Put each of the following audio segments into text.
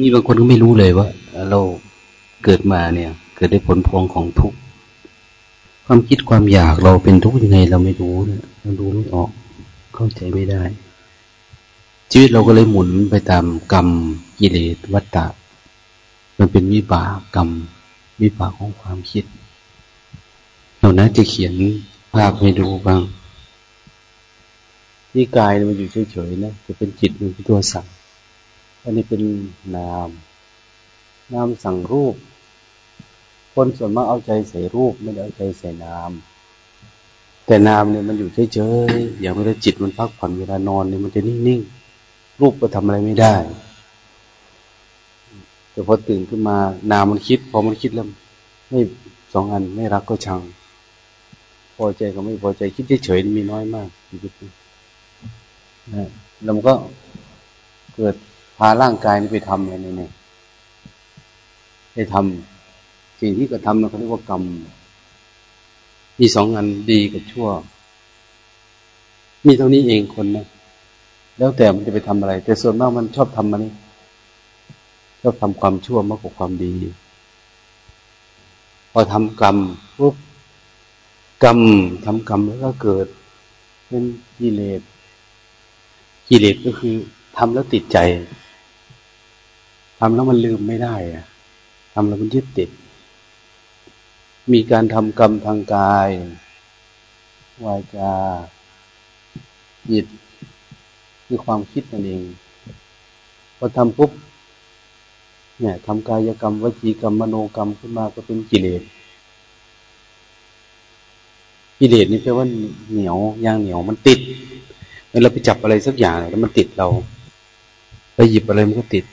มีบางคนก็ไม่รู้เลยว่า เราเกิดมาเนี่ย เกิดได้ผลพวงของทุกข์ความคิดความอยากเราเป็นทุกข์ยังไง เราไม่รู้เนี่ยเราดูไม่ออก เข้าใจไม่ได้ ชีวิตเราก็เลยหมุนไปตามกรรมกิเลสวัฏฏะมันเป็นวิบากกรรมวิบากของความคิด เราน่าจะเขียนภาพให้ดูบ้าง ที่กายมันอยู่เฉยๆนะจะเป็นจิตมันเป็นตัวสั่ง อันนี้เป็นนาม นามสั่งรูป คนส่วนมากเอาใจใส่รูปไม่ได้เอาใจใส่นาม แต่นามเนี่ยมันอยู่เฉยๆอย่างเวลาจิตมันพักผ่อนเวลานอนเนี่ยมันจะนิ่งๆ รูปก็ทำอะไรไม่ได้ แต่พอตื่นขึ้นมานามมันคิด พอมันคิดแล้วไม่สองอันไม่รักก็ชัง พอใจก็ไม่พอใจคิดเฉยๆมีน้อยมากชีวิตนะแล้วมันก็เกิด พาร่างกายนี้ไปทำอะไรเนี่ยไปทำสิ่งที่กระทำเราเขาเรียกว่ากรรม มีสองอันดีกับชั่ว มีเท่านี้เองคนนะแล้วแต่มันจะไปทำอะไร แต่ส่วนมากมันชอบทำมันนี่ชอบทำความชั่วมากกว่าความดี พอทำกรรมปุ๊บกรรมทำกรรมแล้วก็เกิด เป็นกิเลสกิเลสก็คือทำแล้วติดใจ ทำแล้วมันลืมไม่ได้อะทำแล้วมันยึดติด มีการทำกรรมทางกาย วาจาจิตคือความคิดนั่นเอง พอทำปุ๊บเนี่ยทำกายกรรมวจีกรรมมโนกรรมขึ้นมาก็เป็นกิเลสกิเลสนี่แปลว่าเหนียวยางเหนียวมันติดเวลาไปจับอะไรสักอย่างแล้วมันติดเรา ไปหยิบอะไรมันก็ติด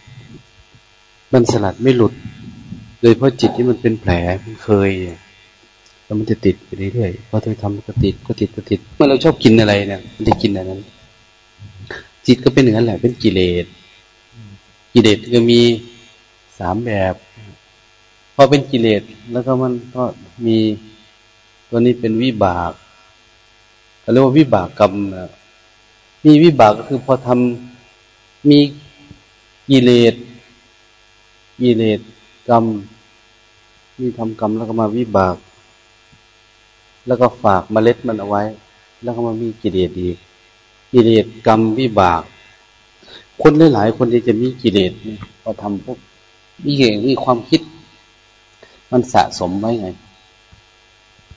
มันสลัดไม่หลุด โดยเพราะจิตที่มันเป็นแผลมันเคยแล้วมันจะติดไปเรื่อยๆพอเธอทำก็ติดก็ติดก็ติด เมื่อเราชอบกินอะไรเนี่ยมันจะกินอะไรนั้น จิตก็เป็นอย่างนั้นแหละ เป็นกิเลสกิเลสก็มีสามแบบพอเป็นกิเลสแล้วก็มันก็มีตัวนี้เป็นวิบากเรียกว่าวิบากกรรมนะมีวิบากก็คือพอทำมีกิเลส กิเลสกรรมที่ทำกรรมแล้วก็มาวิบาก แล้วก็ฝากเมล็ดมันเอาไว้ แล้วก็มามีกิเลสอีกกิเลสกรรมวิบาก คนหลายๆคนที่จะมีกิเลสพอทำพวกมีเองมีความคิด มันสะสมไว้ไง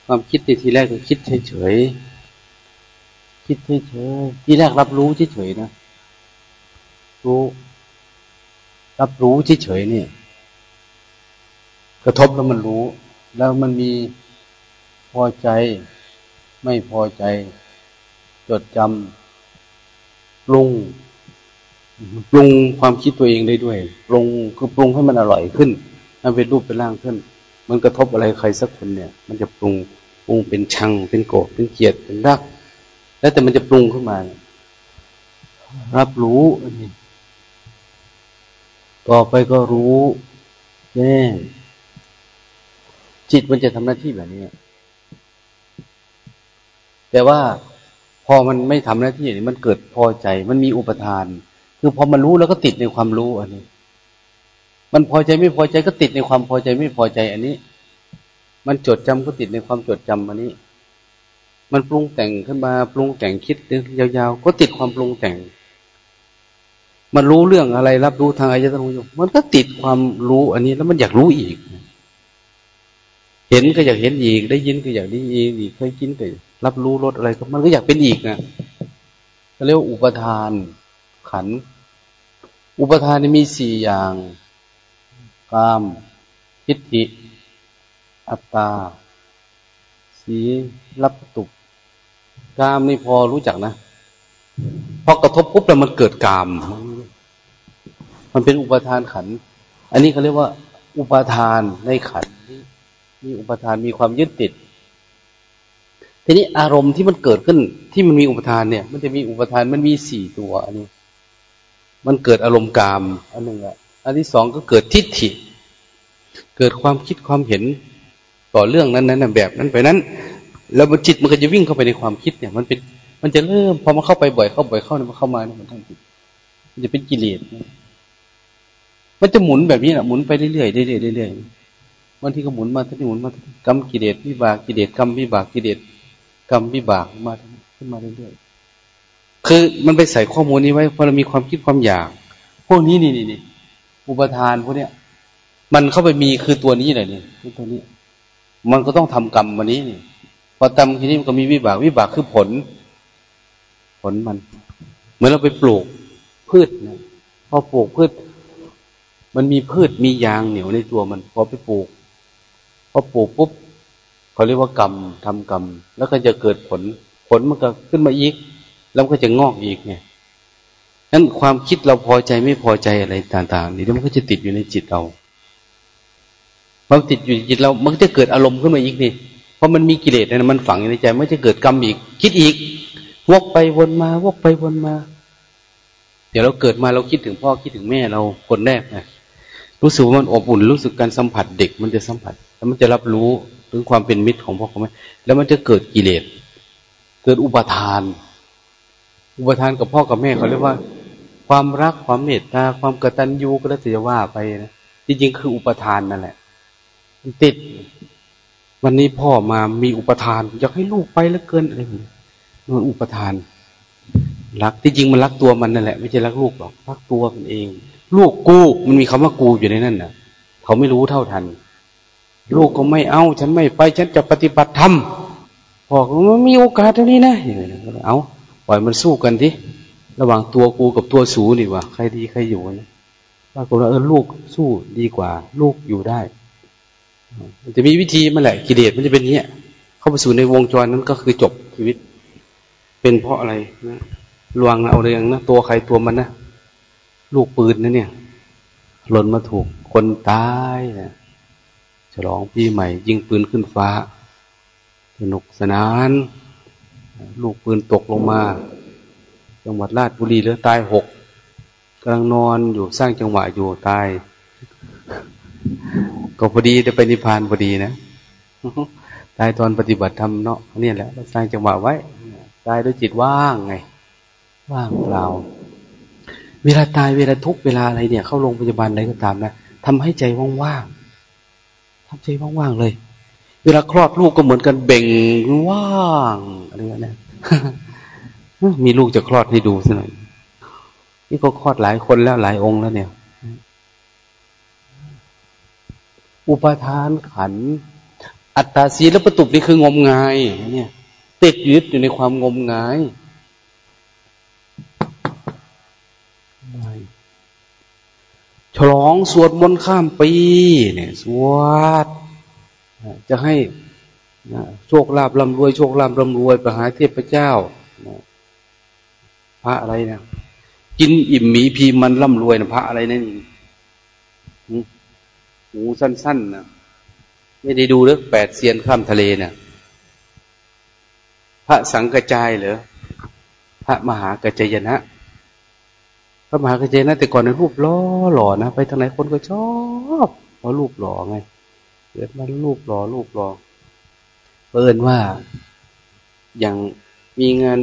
ความคิดในทีแรกก็คิดเฉยๆคิดเฉยๆทีแรกรับรู้เฉยๆนะรู้ รับรู้เฉยๆนี่ กระทบแล้วมันรู้ แล้วมันมีพอใจ ไม่พอใจ จดจำปรุงปรุงความคิดตัวเองได้ด้วยปรุงคือปรุงให้มันอร่อยขึ้นให้เป็นรูปเป็นร่างขึ้น มันกระทบอะไรใครสักคนเนี่ย มันจะปรุงปรุงเป็นชัง เป็นโกรธเป็นเกลียดเป็นรัก แล้วแต่มันจะปรุงขึ้นมา รับรู้อันนี้ ต่อไปก็รู้แจ้งจิตมันจะทำหน้าที่แบบนี้ แต่ว่าพอมันไม่ทำหน้าที่อย่างนี้มันเกิดพอใจ มันมีอุปทาน คือพอมันรู้แล้วก็ติดในความรู้อันนี้ มันพอใจไม่พอใจก็ติดในความพอใจไม่พอใจอันนี้ มันจดจำก็ติดในความจดจำอันนี้ มันปรุงแต่งขึ้นมาปรุงแต่งคิดยาวๆก็ติดความปรุงแต่ง มันรู้เรื่องอะไร รับรู้ทางอายตนะหูมันก็ติดความรู้อันนี้แล้วมันอยากรู้อีก เห็นก็อยากเห็นอีก ได้ยินก็อยากได้ยินอีกเคยกินก็รับรู้รสอะไรก็มันก็อยากเป็นอีกนะเขาเรียกว่าอุปทาน ขัน อุปทานมีสี่อย่างกามทิฏฐิ อัตตา สีรับตุกกามนี่พอรู้จักนะพอกระทบปุ๊บแล้วมันเกิดกาม มันเป็นอุปทานขัน อันนี้เขาเรียกว่า อุปทานในขันนี่มีอุปทานมีความยึดติด ทีนี้อารมณ์ที่มันเกิดขึ้นที่มันมีอุปทานเนี่ย มันจะมีอุปทานมันมีสี่ตัว อันนี้ มันเกิดอารมณ์กาม อันหนึ่งอะ อันที่สองก็เกิดทิฏฐิ เกิดความคิดความเห็นต่อเรื่องนั้นนั้นแบบนั้นไปนั้น แล้วจิตมันก็จะวิ่งเข้าไปในความคิดเนี่ย มันเป็นมันจะเริ่มพอมันเข้าไปบ่อยเข้าบ่อยเข้าเนี่ยมันเข้ามาเนี่ยมันทั้งจิตมันจะเป็นกิเลส มันจะหมุนแบบนี้แหละหมุนไปเรื่อยๆเรื่อยๆเรื่อยๆบางทีก็หมุนมาทั้งนี้หมุนมากรรมกิเลสวิบากกิเลสกรรมวิบากกิเลสกรรมวิบากมาขึ้นมาเรื่อยๆคือมันไปใส่ข้อมูลนี้ไว้พราะเรามีความคิดความอยาก พวกนี้นี่นี่นี่อุปทานพวกเนี้ยมันเข้าไปมีคือตัวนี้เลยนี่ตัวนี้ มันก็ต้องทำกรรมวันนี้นี่พอทำทีนี้มันก็มีวิบากวิบากคือผล ผลมัน เหมือนเราไปปลูกพืชนะพอปลูกพืช มันมีพืชมียางเหนียวในตัวมันพอไปปลูกพอปลูกปุ๊บเขาเรียกว่ากรรมทำกรรม แล้วก็จะเกิดผล ผลมันก็ขึ้นมาอีก แล้วก็จะงอกอีกไงนั้นความคิดเราพอใจไม่พอใจอะไรต่าง ๆ นี่มันก็จะติดอยู่ในจิตเราพอติดอยู่ในจิตเรา มันจะเกิดอารมณ์ขึ้นมาอีกนี่เพราะมันมีกิเลสนะมันฝังอยู่ในใจ มันจะเกิดกรรมอีก คิดอีก วกไปวนมาวกไปวนมา เดี๋ยวเราเกิดมาเราคิดถึงพ่อคิดถึงแม่เราคนแรกนะ รู้สึกว่ามันอบอุ่นรู้สึกการสัมผัสเด็กมันจะสัมผัส แล้วมันจะรับรู้ถึงความเป็นมิตรของพ่อของแม่แล้วมันจะเกิดกิเลสเกิดอุปทาน อุปทานกับพ่อกับแม่เขาเรียกว่า ความรักความเมตตาความกตัญญูก็แล้วแต่จะว่าไปนะจริงๆคืออุปทานนั่นแหละมันติด วันนี้พ่อมามีอุปทาน อยากให้ลูกไปแล้วเกินอะไรมันอุปทาน รักที่จริงมันรักตัวมันนั่นแหละ ไม่ใช่รักลูกหรอกรักตัวมันเอง ลูกกูมันมีคำว่ากูอยู่ในนั้นน่ะ เขาไม่รู้เท่าทัน ลูกก็ไม่เอา ฉันไม่ไป ฉันจะปฏิบัติธรรมพอกมันมีโอกาสเท่านี้นะเอาปล่อยมันสู้กันทีระหว่างตัวกูกับตัวสูนี่ว่า ใครดีใครอยู่นะปรากฏว่าเออลูกสู้ดีกว่า ลูกอยู่ได้มันจะมีวิธีมันแหละ กิเลสมันจะเป็นเนี้ย เข้าไปสู่ในวงจรนั้นก็คือจบชีวิต เป็นเพราะอะไรนะลวงเอาเรื่องนะตัวใครตัวมันนะ ลูกปืนนะเนี่ยหล่นมาถูกคนตายนะฉลองปีใหม่ ยิงปืนขึ้นฟ้า สนุกสนาน ลูกปืนตกลงมา จังหวัดราชบุรีเหลือตายหกกำลังนอนอยู่สร้างจังหวะอยู่ตาย ก็พอดีจะไปนิพพานพอดีนะตายตอนปฏิบัติธรรมเนาะนี่แหละสร้างจังหวะไว้ตายด้วยจิตว่างไง ว่างเปล่า เวลาตายเวลาทุกเวลาอะไรเนี่ย เข้าโรงพยาบาลอะไรก็ตามนะทำให้ใจว่างๆทำใจว่างๆเลย เวลาคลอดลูกก็เหมือนกันเบ่งว่างอะไรเงี้ยมีลูกจะคลอดให้ดูสักหน่อย นี่ก็คลอดหลายคนแล้วหลายองค์แล้วเนี่ย อุปทานขัน อัตตาสีและประตุบนี่คืองมงายเนี่ย ติดยึดอยู่ในความงมงาย ฉลองสวดมนต์ข้ามปีเนี่ยสวดจะให้โชคลาภร่ำรวยโชคลาภร่ำรวยไปหาเทพเจ้าพระอะไรเนี่ยกินอิ่มหมีพีมันร่ำรวยนะพระอะไรนั่นหูสั้นๆนะไม่ได้ดูเรื่องแปดเซียนข้ามทะเลเนะ่ยพระสังกระจายเหรอพระมหากจยนะ พระมหากจยนะแต่ก่อนในรูปล้อหล่อนะไปทางไหนคนก็ชอบเพราะรูปหล่อไงเกิดมารูปหล่อรูปหล่อเปินว่าอย่างมีงาน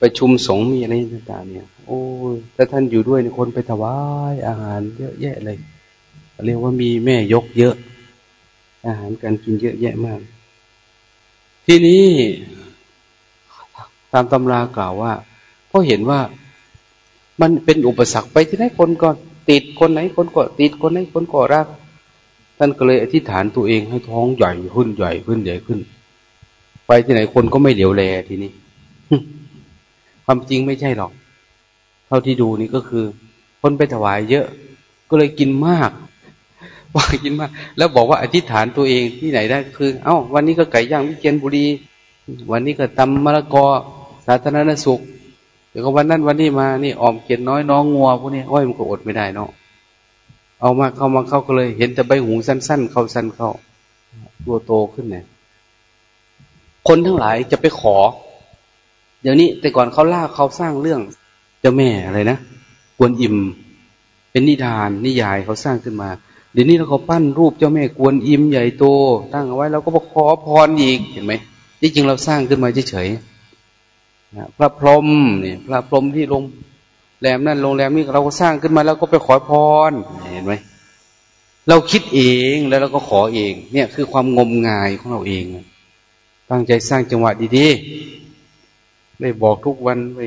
ประชุมสงฆ์มีอะไรต่างๆเนี่ย โอ้ถ้าท่านอยู่ด้วยคนไปถวายอาหารเยอะแยะเลยเรียกว่ามีแม่ยกเยอะ อาหารการกินเยอะแยะมาก ที่นี้ตามตำรากล่าวว่าเพราะเห็นว่า มันเป็นอุปสรรคไปที่ไหนคนก็ติดคนไหนคนก็ติดคนไหนคนก็รัก ท่านก็เลยอธิษฐานตัวเองให้ท้องใหญ่ขึ้นใหญ่ขึ้นใหญ่ขึ้น ไปที่ไหนคนก็ไม่เหลียวแลทีนี้ความจริงไม่ใช่หรอก เท่าที่ดูนี่ก็คือ คนไปถวายเยอะ ก็เลยกินมากว่ากินมาก แล้วบอกว่าอธิษฐานตัวเองที่ไหนได้คือ เอ้า วันนี้ก็ไก่ย่างวิเชียนบุรี วันนี้ก็ตำมะละกอ สาธารณสุข เดี๋ยวก็วันนั้นวันนี้มา นี่ออมเกียนน้อยน้องงัวพวกนี้โอ้ยมันก็อดไม่ได้เนาะ เอามาเข้ามาเข้าก็เลย เห็นแต่ใบหูสั้น ๆ เข้าสั้นเข้า ตัวโตขึ้นเนี่ย คนทั้งหลายจะไปขอ เดี๋ยวนี้แต่ก่อนเขาล่าเขาสร้างเรื่องเจ้าแม่อะไรนะกวนอิม เป็นนิทาน นิยายเขาสร้างขึ้นมา เดี๋ยวนี้เราเขาปั้นรูปเจ้าแม่กวนอิมใหญ่โตตั้งเอาไว้เราก็ไปขอพรอีกเห็นไหมที่จริงเราสร้างขึ้นมาเฉยๆ นะพระพรหมนี่พระพรหมที่ลงแรมนั่นโรงแรมนี่เราก็สร้างขึ้นมาแล้วก็ไปขอพรเห็นไหมเราคิดเองแล้วเราก็ขอเอง เนี่ยคือความงมงายของเราเอง ตั้งใจสร้างจังหวะดีๆได้บอกทุกวันไป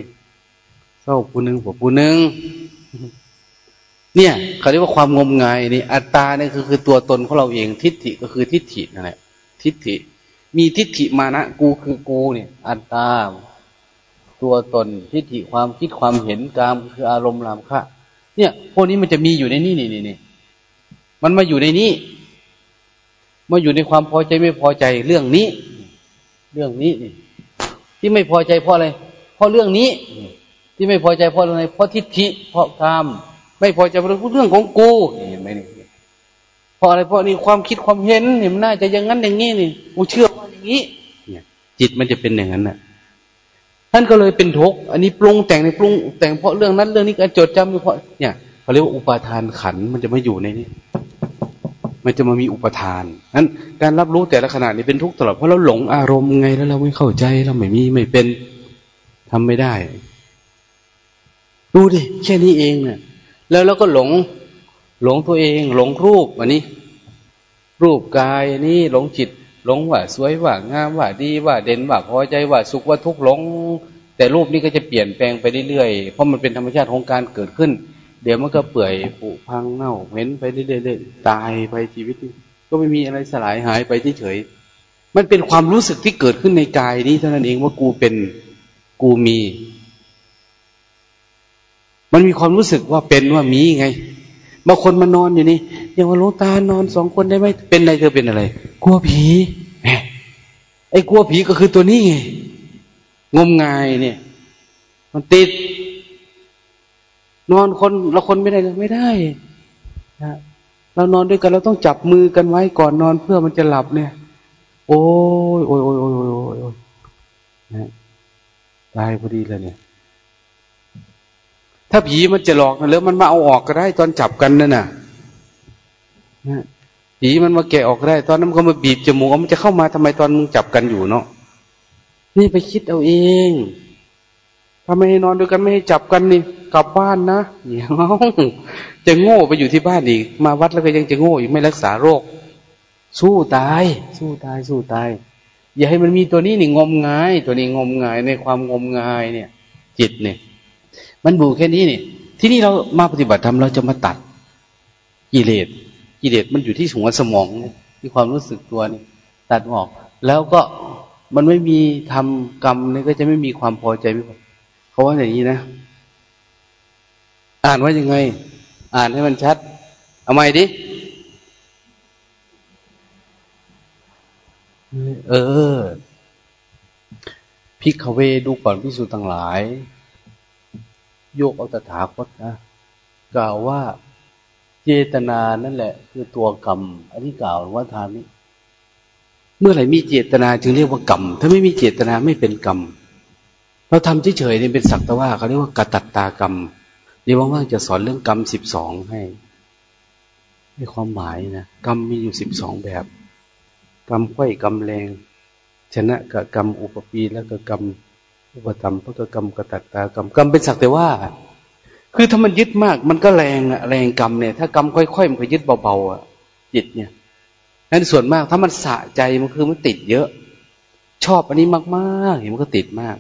เศร้าผู้หนึ่งผู้หนึ่งเนี่ยเขาเรียกว่าความงมงายนี่อัตตาเนี่ยคือคือตัวตนของเราเอง ทิฏฐิก็คือทิฏฐินั่นแหละทิฏฐิ มีทิฏฐิมานะกูคือกูเนี่ย อัตตา ตัวตนทิฏฐิความคิดความเห็นกามคืออารมณ์รามค่าเนี่ย พวกนี้มันจะมีอยู่ในนี่นี่นี่มันมาอยู่ในนี้มาอยู่ในความพอใจไม่พอใจเรื่องนี้ เรื่องนี้นี่ที่ไม่พอใจเพราะอะไรเพราะเรื่องนี้ ที่ไม่พอใจเพราะอะไรเพราะทิฏฐิเพราะกามไม่พอใจเพราะเรื่องของกูเห็นไหมนี่เพราะอะไรเพราะนี่ความคิดความเห็นนี่มันน่าจะอย่างนั้นอย่างนี้นี่กูเชื่อว่าอย่างนี้เนี่ยจิตมันจะเป็นอย่างนั้นน่ะ ท่านก็เลยเป็นทุกข์อันนี้ปรุงแต่งในปรุงแต่งเพราะเรื่องนั้นเรื่องนี้การจดจำเพราะเนี่ยเขาเรียกว่าอุปาทานขันมันจะมาอยู่ในนี้ มันจะมามีอุปทานนั้นการรับรู้แต่ละขณะนี้เป็นทุกข์ตลอดเพราะเราหลงอารมณ์ไงแล้วเราไม่เข้าใจเราไม่มีไม่เป็นทำไม่ได้ดูดิแค่นี้เองเนี่ยแล้วเราก็หลงหลงตัวเอง หลงรูปอันนี้ รูปกายนี่หลงจิต หลงว่าสวยว่างามว่าดีว่าเด่นว่าพอใจว่าสุขว่าทุกข์หลง แต่รูปนี้ก็จะเปลี่ยนแปลงไปเรื่อยๆเพราะมันเป็นธรรมชาติของการเกิดขึ้น เดี๋ยวมันก็เปื่อยผุพังเน่าเหม็นไปเรื่อยๆตายไปชีวิต ก็ไม่มีอะไรสลายหายไปเฉยๆมันเป็นความรู้สึกที่เกิดขึ้นในกายนี้เท่านั้นเองว่ากูเป็นกูมี มันมีความรู้สึกว่าเป็นว่ามีไงบางคนมานอนอยู่นี่ อย่างว่าลูตานอนสองคนได้ไหมเป็นอะไรเธอเป็นอะไร กลัวผีแหมไอ้กลัวผีก็คือตัวนี้ไงงมงายเนี่ย มันติด นอนคนเราคนไม่ได้เลยไม่ได้นะเรานอนด้วยกันเราต้องจับมือกันไว้ก่อนนอนเพื่อมันจะหลับเนี่ย โอ้ยโอ้ยโอ้ยโอ้ยโอ้ยโอ้ยนะตายพอดีเลยเนี่ย ถ้าผีมันจะหลอกนะแล้วมันมาเอาออกก็ได้ตอนจับกันนั่นน่ะ ผีมันมาแกะออกได้ ตอนนั้นมันก็มาบีบจมูกมันจะเข้ามาทำไมตอนมึงจับกันอยู่เนาะนี่ไปคิดเอาเองทำไมให้นอนด้วยกันไม่ให้จับกันนี่กลับบ้านนะอย่าง้องจะโง่ไปอยู่ที่บ้านอีก มาวัดแล้วก็ยังจะโง่อีกไม่รักษาโรค สู้ตาย สู้ตาย สู้ตาย อย่าให้มันมีตัวนี้นี่งมงาย ตัวนี้งมงายในความงมงายเนี่ย จิตเนี่ย มันบูแค่นี้นี่ที่นี่เรามาปฏิบัติธรรมเราจะมาตัดกิเลส กิเลสมันอยู่ที่หัวสมองที่ความรู้สึกตัวนี่ตัดออก แล้วก็มันไม่มีทำกรรมนี่ก็จะไม่มีความพอใจไม่พอเขาว่าอย่างนี้นะ อ่านว่ายังไง อ่านให้มันชัด เอาใหม่ดิเออพิกเวดูก่อนพิสูจน์ต่างหลาย โยกเอาตถาคตนะ กล่าวว่า เจตนานั่นแหละ คือตัวกรรมอันนี้กล่าวว่าทานนี้ เมื่อไหร่มีเจตนาจึงเรียกว่ากรรม ถ้าไม่มีเจตนาไม่เป็นกรรม เราทำเฉยๆนี่เป็นสักตว่าเขาเรียกว่ากตัตตากรรมเดี๋ยวว่างๆจะสอนเรื่องกรรมสิบสองให้ให้ความหมายนะกรรมมีอยู่สิบสองแบบ กรรมไข้กรรมแรง ชนะกับกรรมอุปปีแล้วก็กรรมอุปธรรมพระกรรมกตัตตากรรมกรรมเป็นสักแต่ว่า คือถ้ามันยึดมากมันก็แรงอะแรงกรรมเนี่ย ถ้ากรรมค่อยๆมันก็ยึดเบาๆอะจิตเนี่ยนั้นส่วนมากถ้ามันสะใจมันคือมันติดเยอะ ชอบอันนี้มากๆเห็นมันก็ติดมาก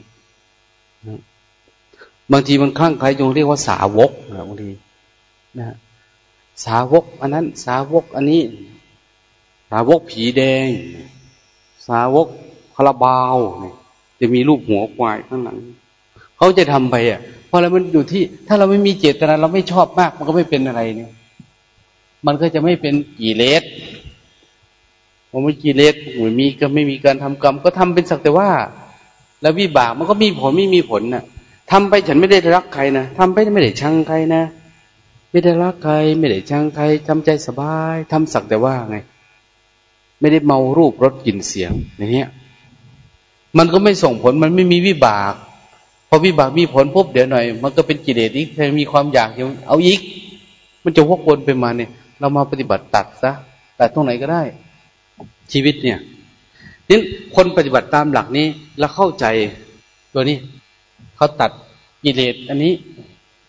บางทีมันคลั่งใครจงเรียกว่าสาวกนะบางทีนะสาวก อันนั้น สาวกอันนี้ สาวกผีแดง สาวกคาราบาวเนี่ยจะมีรูปหัวควายข้างหลังเขาจะทำไปอะ พอะไรมันอยู่ที่ ถ้าเราไม่มีเจตนาเราไม่ชอบมาก มันก็ไม่เป็นอะไรเนี่ย มันก็จะไม่เป็นกิเลสผมไม่กิเลสหมือมีก็ไม่มีการทำกรรม ก็ทำเป็นสักแต่ว่า แล้ววิบากมันก็มีผลไม่มีผลน่ะทำไปฉันไม่ได้รักใครนะทำไปไม่ได้ชังใครนะไม่ได้รักใคร ไม่ได้ชังใครทำใจสบายทำสักแต่ว่าไง ไม่ได้เมารูปรสกลิ่นเสียงอย่างเงี้ยมันก็ไม่ส่งผลมันไม่มีวิบาก อวิบากมีผลปุ๊บเดี๋ยวหน่อย มันก็เป็นกิเลสอีกมีความอยากเอาอีก มันจะวกวนไปมาเนี่ย เรามาปฏิบัติตัดซะตัดตรงไหนก็ได้ ชีวิตเนี่ยนี่คนปฏิบัติตามหลักนี้แล้วเข้าใจตัวนี้เขาตัดกิเลสอันนี้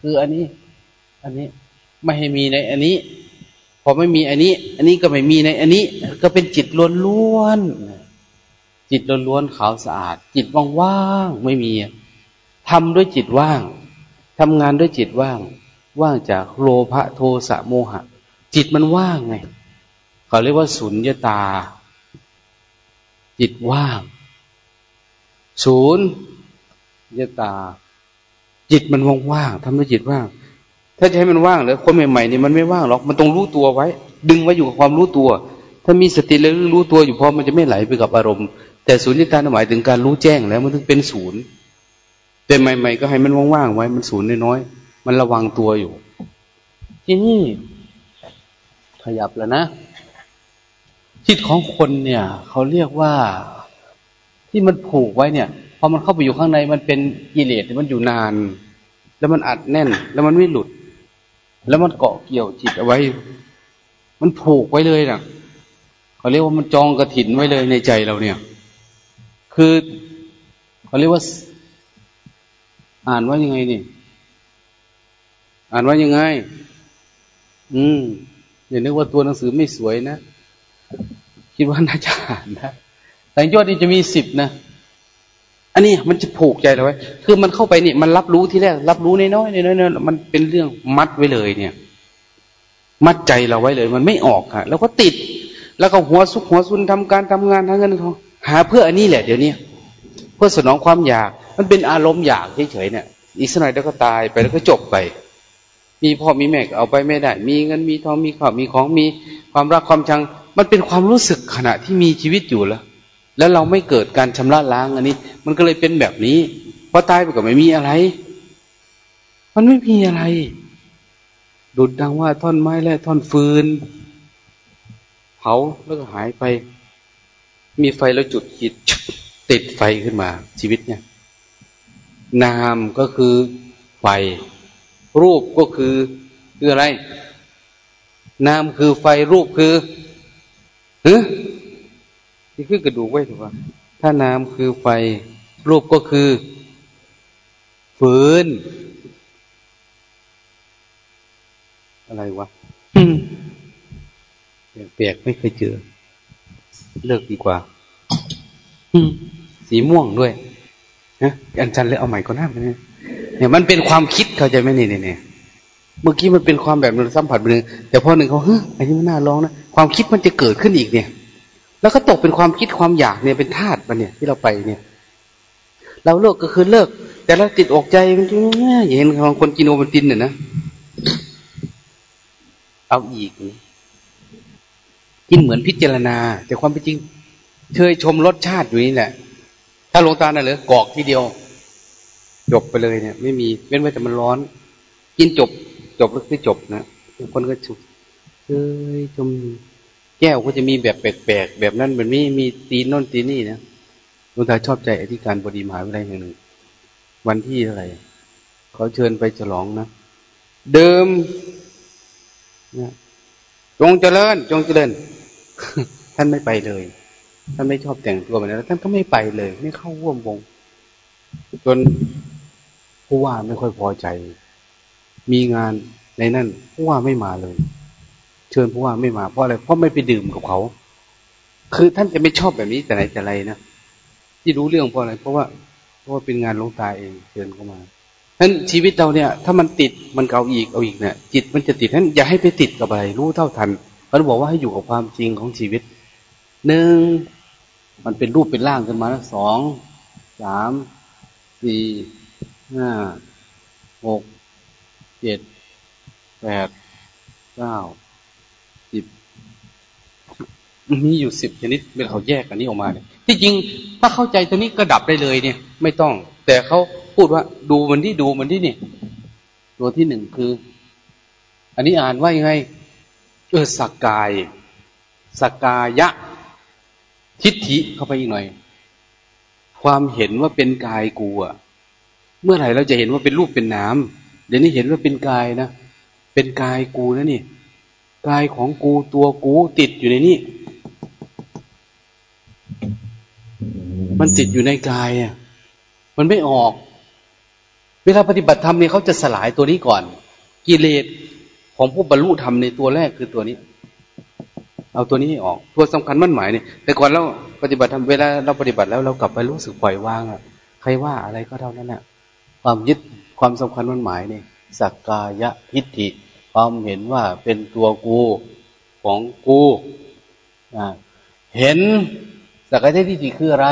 คืออันนี้ อันนี้ไม่ให้มีในอันนี้พอไม่มีอันนี้ อันนี้ก็ไม่มีในอันนี้ ก็เป็นจิตล้วนๆจิตล้วนๆขาวสะอาด จิตว่างๆไม่มี ทำด้วยจิตว่างทำงานด้วยจิตว่าง ว่างจากโลภะโทสะโมหะ จิตมันว่างไงเขาเรียกว่าสุญญตา จิตว่าง ศูนย์ยตา จิตมันว่างๆทำด้วยจิตว่าง ถ้าจะให้มันว่างเลยคนใหม่ๆนี่มันไม่ว่างหรอกมันต้องรู้ตัวไว้ ดึงไว้อยู่กับความรู้ตัว ถ้ามีสติแล้วรู้ตัวอยู่พอมันจะไม่ไหลไปกับอารมณ์ แต่ศูนย์ยตาหมายถึงการรู้แจ้งแล้วมันถึงเป็นศูนย์ แต่ใหม่ ๆ ก็ให้มันว่างๆไว้ มันศูนย์น้อยๆมันระวังตัวอยู่ ที่นี่ ขยับแล้วนะจิตของคนเนี่ย เขาเรียกว่าที่มันผูกไว้เนี่ยพอมันเข้าไปอยู่ข้างในมันเป็นกิเลสมันอยู่นาน แล้วมันอัดแน่น แล้วมันไม่หลุด แล้วมันเกาะเกี่ยวจิตเอาไว้ มันผูกไว้เลยนะเขาเรียกว่ามันจองกระถินไว้เลยในใจเราเนี่ย คือเขาเรียกว่า อ่านว่ายังไงนี่ อ่านว่ายังไง อืมอย่านึกว่าตัวหนังสือไม่สวยนะ คิดว่าน่าจะอ่านนะแต่ยอดนี่จะมีสิบนะอันนี้มันจะผูกใจเราไว้ คือมันเข้าไปนี่มันรับรู้ที่แรก รับรู้น้อยน้อยน้อยมันเป็นเรื่องมัดไว้เลย เนี่ย มัดใจเราไว้เลย มันไม่ออกค่ะแล้วก็ติด แล้วก็หัวสุกหัวซุนทำการทำงานทางเงินทองหาเพื่ออันนี้แหละ เดี๋ยวนี้เพื่อสนองความอยาก มันเป็นอารมณ์อยากเฉยๆเนี่ยอีกสักหน่อยแล้วก็ตายไปแล้วก็จบไป มีพ่อมีแม่เอาไปไม่ได้ มีเงินมีทองมีข้าวมีของมีความรักความชัง มันเป็นความรู้สึกขณะที่มีชีวิตอยู่แล้ว แล้วเราไม่เกิดการชำระล้างอันนี้ มันก็เลยเป็นแบบนี้พอตายไปก็ไม่มีอะไร มันไม่มีอะไรดุดดังว่าท่อนไม้และท่อนฟืน เผาแล้วก็หายไป มีไฟแล้วจุดจิตติดไฟขึ้นมาชีวิตเนี่ย นามก็คือไฟ รูปก็คือคืออะไร นามคือไฟรูปคือเฮ้นี่คือกระดูกไว้ถูกป่ะถ้าน้ำคือไฟ รูปก็คือฝืนอะไรวะแปลกไม่เคยเจอ เลิกดีกว่า สีม่วงด้วย นะอันจันเลยเอาใหม่ก็น่าไปเนี่ยเนี่ยมันเป็นความคิดเขาใจไหมเนี่ยเนี่ยเมื่อกี้มันเป็นความแบบนึงสัมผัสนึงแต่พอหนึ่งเขาเฮ้ยอันนี้มันน่าลองนะความคิดมันจะเกิดขึ้นอีกเนี่ย แล้วก็ตกเป็นความคิดความอยากเนี่ยเป็นธาตุมันเนี่ยที่เราไปเนี่ย เราเลิกก็คือเลิก แต่เราติดอกใจมันอย่างเห็นของคนกินโอมันตินเนี่ยนะเอาอีกกินเหมือนพิจารณา แต่ความเป็นจริง เคยชมรสชาติอยู่นี่แหละ ถ้าลงตาน่ะเหรอกอกทีเดียว จบไปเลยเนี่ย ไม่มีเว้นไว้แต่มันร้อน กินจบ จบแล้วคือจบนะคนก็ชุบเฮ้ยชมแก้วก็จะมีแบบแปลกๆแบบนั้นแบบนี้มีตีนน่นตีนี่นะลุงตาชอบใจอธิการบดีมหาวิทยาลัยแห่งหนึ่ง วันที่อะไรเขาเชิญไปฉลองนะเดิมนะจงเจริญ จงเจริญ ท่านไม่ไปเลย ท่านไม่ชอบแต่งตัวแบบนั้นท่านก็ไม่ไปเลย ไม่เข้าร่วมวง จนผู้ว่าไม่ค่อยพอใจ มีงานในนั่นผู้ว่าไม่มาเลย เชิญผู้ว่าไม่มาเพราะอะไรเพราะไม่ไปดื่มกับเขา คือท่านจะไม่ชอบแบบนี้แต่ไหนแต่ไรนะที่รู้เรื่องเพราะอะไร เพราะว่าเพราะว่าเป็นงานลงตาเองเชิญเข้ามาท่านชีวิตเราเนี่ย ถ้ามันติดมันเกาอีกเอาอีกเนี่ยจิตมันจะติดท่านอย่าให้ไปติดกับอะไรรู้เท่าทันเขาบอกว่าให้อยู่กับความจริงของชีวิตหนึ่ง มันเป็นรูปเป็นร่างขึ้นมาแล้วสองสามสี่ห้าหกเจ็ดแปดเก้าสิบมีอยู่สิบชนิดเป็นเขาแยกอันนี้ออกมาเนี่ยที่จริงถ้าเข้าใจตัวนี้ก็ดับได้เลยเนี่ย ไม่ต้อง แต่เขาพูดว่าดูมันที่ดูมันที่นี่ ตัวที่หนึ่งคือ อันนี้อ่านว่ายังไงเออสักกายสักกายะ ทิฏฐิเข้าไปอีกหน่อย ความเห็นว่าเป็นกายกูอะเมื่อไหร่เราจะเห็นว่าเป็นรูปเป็นนามเดี๋ยวนี้เห็นว่าเป็นกายนะเป็นกายกูนะนี่กายของกูตัวกูติดอยู่ในนี้มันติดอยู่ในกายอะมันไม่ออก เวลาปฏิบัติธรรมเนี่ยเขาจะสลายตัวนี้ก่อน กิเลสของผู้บรรลุธรรมในตัวแรกคือตัวนี้ เอาตัวนี้ออกตัวสำคัญมั่นหมายเนี่ยแต่ก่อนเราปฏิบัติทำเวลาเราปฏิบัติแล้วเรากลับไปรู้สึกปล่อยวางอะ ใครว่าอะไรก็เท่านั้นแหละความยึดความสำคัญมั่นหมายเนี่ยสักกายทิฏฐิความเห็นว่าเป็นตัวกูของกูอ่าเห็นสักกายทิฏฐิคืออะไร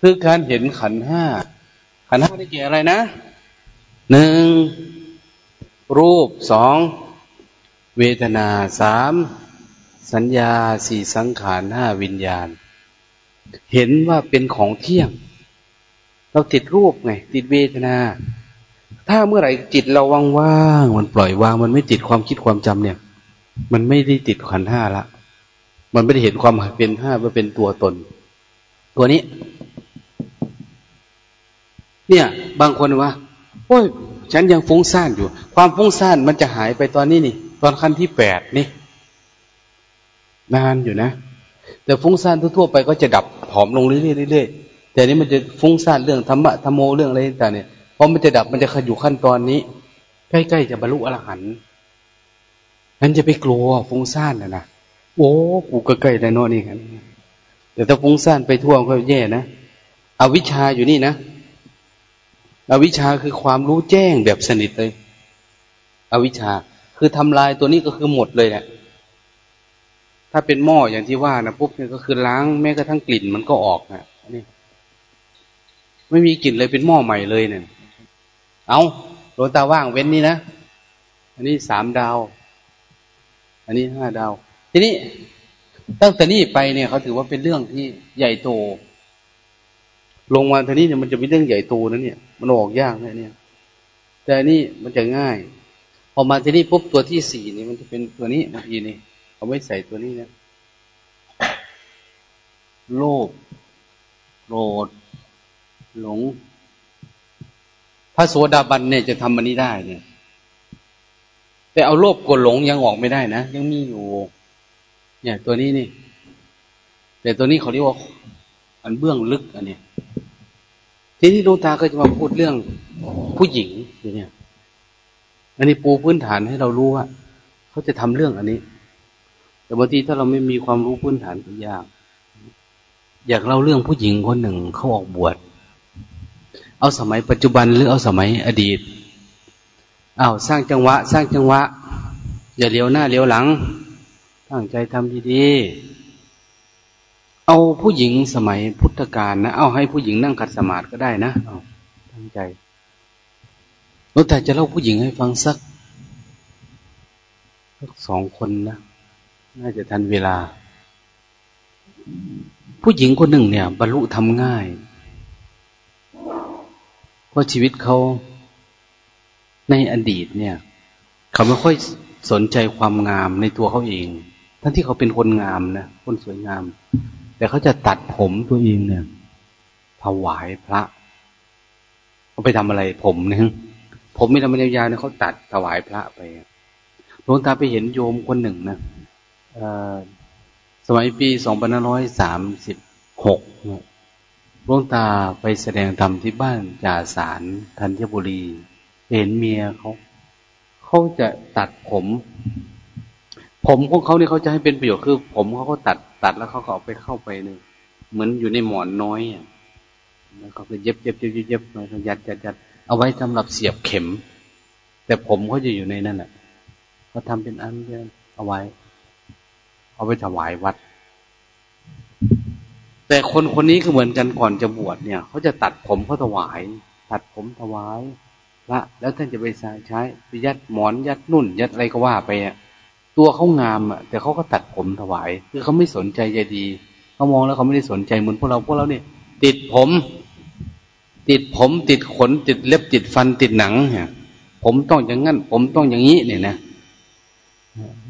คือการเห็นขันห้าขันห้าได้เกี่ยอะไรนะหนึ่งรูปสองเวทนาสาม สัญญาสี่สังขารห้าวิญญาณ เห็นว่าเป็นของเที่ยง เราติดรูปไง ติดเวทนา ถ้าเมื่อไหร่จิตเราว่างๆมันปล่อยวาง มันไม่ติดความคิดความจำเนี่ย มันไม่ได้ติดขันห้าละ มันไม่ได้เห็นความเป็นห้าว่าเป็นตัวตน ตัวนี้ เนี่ย บางคนว่าโอ้ยฉันยังฟุ้งซ่านอยู่ ความฟุ้งซ่านมันจะหายไปตอนนี้นี่ ตอนขั้นที่แปดนี่ นานอยู่นะ แต่ฟุ้งซ่านทั่วๆไปก็จะดับผอมลงเรื่อยๆแต่นี้มันจะฟุ้งซ่านเรื่องธรรมะธรรมโมเรื่องอะไรต่างเนี่ยพอมันจะดับมันจะขอยู่ขั้นตอนนี้ ใกล้ๆจะบรรลุอรหันต์นั้นจะไปกลัวฟุ้งซ่านนะนะโอ้กูก็ใกล้แล้วเนาะนี่ครับแต่ถ้าฟุ้งซ่านไปทั่วก็แย่นะอวิชชาอยู่นี่นะอวิชชาคือความรู้แจ้งแบบสนิทเลย อวิชชาคือทำลายตัวนี้ก็คือหมดเลยแหละ ถ้าเป็นหม้ออย่างที่ว่านะปุ๊บเนี่ยก็คือล้างแม้กระทั่งกลิ่นมันก็ออกนะนี่ไม่มีกลิ่นเลยเป็นหม้อใหม่เลยเนี่ยเอาโรตาว่างเว้นนี่นะอันนี้สามดาว อันนี้ห้าดาว ทีนี้ตั้งแต่นี้ไปเนี่ยเขาถือว่าเป็นเรื่องที่ใหญ่โต ลงมาทีนี้เนี่ยมันจะเป็นเรื่องใหญ่โตนะเนี่ย มันออกยากนะเนี่ย แต่นี่มันจะง่าย พอมาทีนี้ปุ๊บตัวที่สี่นี่มันจะเป็นตัวนี้บางทีนี่ เขาไม่ใส่ตัวนี้นะ โลภ โกรธ หลง พระโสดาบันเนี่ยจะทำมันนี้ได้เนี่ย แต่เอาโลภโกรธหลงยังออกไม่ได้นะ ยังมีอยู่ เนี่ย ตัวนี้นี่ แต่ตัวนี้เขาเรียกว่า อันเบื้องลึกอันเนี้ทีนี้ดวงตาก็จะมาพูดเรื่องผู้หญิงอย่างนี้อันนี้ปูพื้นฐานให้เรารู้ว่าเขาจะทำเรื่องอันนี้ แต่บางทีถ้าเราไม่มีความรู้พื้นฐานก็ยาก อยากเล่าเรื่องผู้หญิงคนหนึ่งเขาออกบวช เอาสมัยปัจจุบันหรือเอาสมัยอดีตอา้าวสร้างจังหวะ สร้างจังหวะ อย่าเลี้ยวหน้าเลี้ยวหลัง ตั้งใจทำดีๆ เอาผู้หญิงสมัยพุทธกาลนะ เอาให้ผู้หญิงนั่งขัดสมาธิก็ได้นะเอาตั้งใจแลแต่จะเล่าผู้หญิงให้ฟังสักสักสองคนนะ น่าจะทันเวลา ผู้หญิงคนหนึ่งเนี่ย บรรลุทำง่าย เพราะชีวิตเขาในอดีตเนี่ย เขาไม่ค่อยสนใจความงามในตัวเขาเอง ทั้งที่เขาเป็นคนงามนะ คนสวยงาม แต่เขาจะตัดผมตัวเองเนี่ยถวายพระเขาไปทำอะไรผมเนี่ยผมไม่ทำมันยาวๆเนี่ยเขาตัดถวายพระไปหลวงตาไปเห็นโยมคนหนึ่งนะ สมัยปีสองพันร้อยสามสิบหกหลวงตาไปแสดงธรรมที่บ้านจ่าสารธัญบุรี เห็นเมียเขา เขาจะตัดผม ผมของเขาเนี่ยเขาจะให้เป็นประโยชน์คือ ผมเขาก็ตัดตัดแล้วเขาก็เอาไปเข้าไปหนึ่งเหมือนอยู่ในหมอนน้อยอะแล้วเขาก็เย็บเย็บเย็บเย็บมายัดยัดยัดเอาไว้สำหรับเสียบเข็ม แต่ผมเขาจะอยู่ในนั่นแหละเขาทำเป็นอันเดียวเอาไว้ เอาไปถวายวัด แต่คนคนนี้ก็เหมือนกันก่อนจะบวชเนี่ยเขาจะตัดผมเขาถวาย ตัดผมถวายพระแล้วท่านจะไปใช้ใช้ไปยัดหมอนยัดนุ่น ยัดอะไรก็ว่าไปอะตัวเขางามอะแต่เขาก็ตัดผมถวาย คือเขาไม่สนใจใจดีเขามองแล้วเขาไม่ได้สนใจเหมือนพวกเราพวกเราเนี่ย ติดผม ติดผมติดขนติดเล็บติดฟันติดหนังเนี่ยผมต้องอย่างนั้น ผมต้องอย่างนี้เนี่ยนะ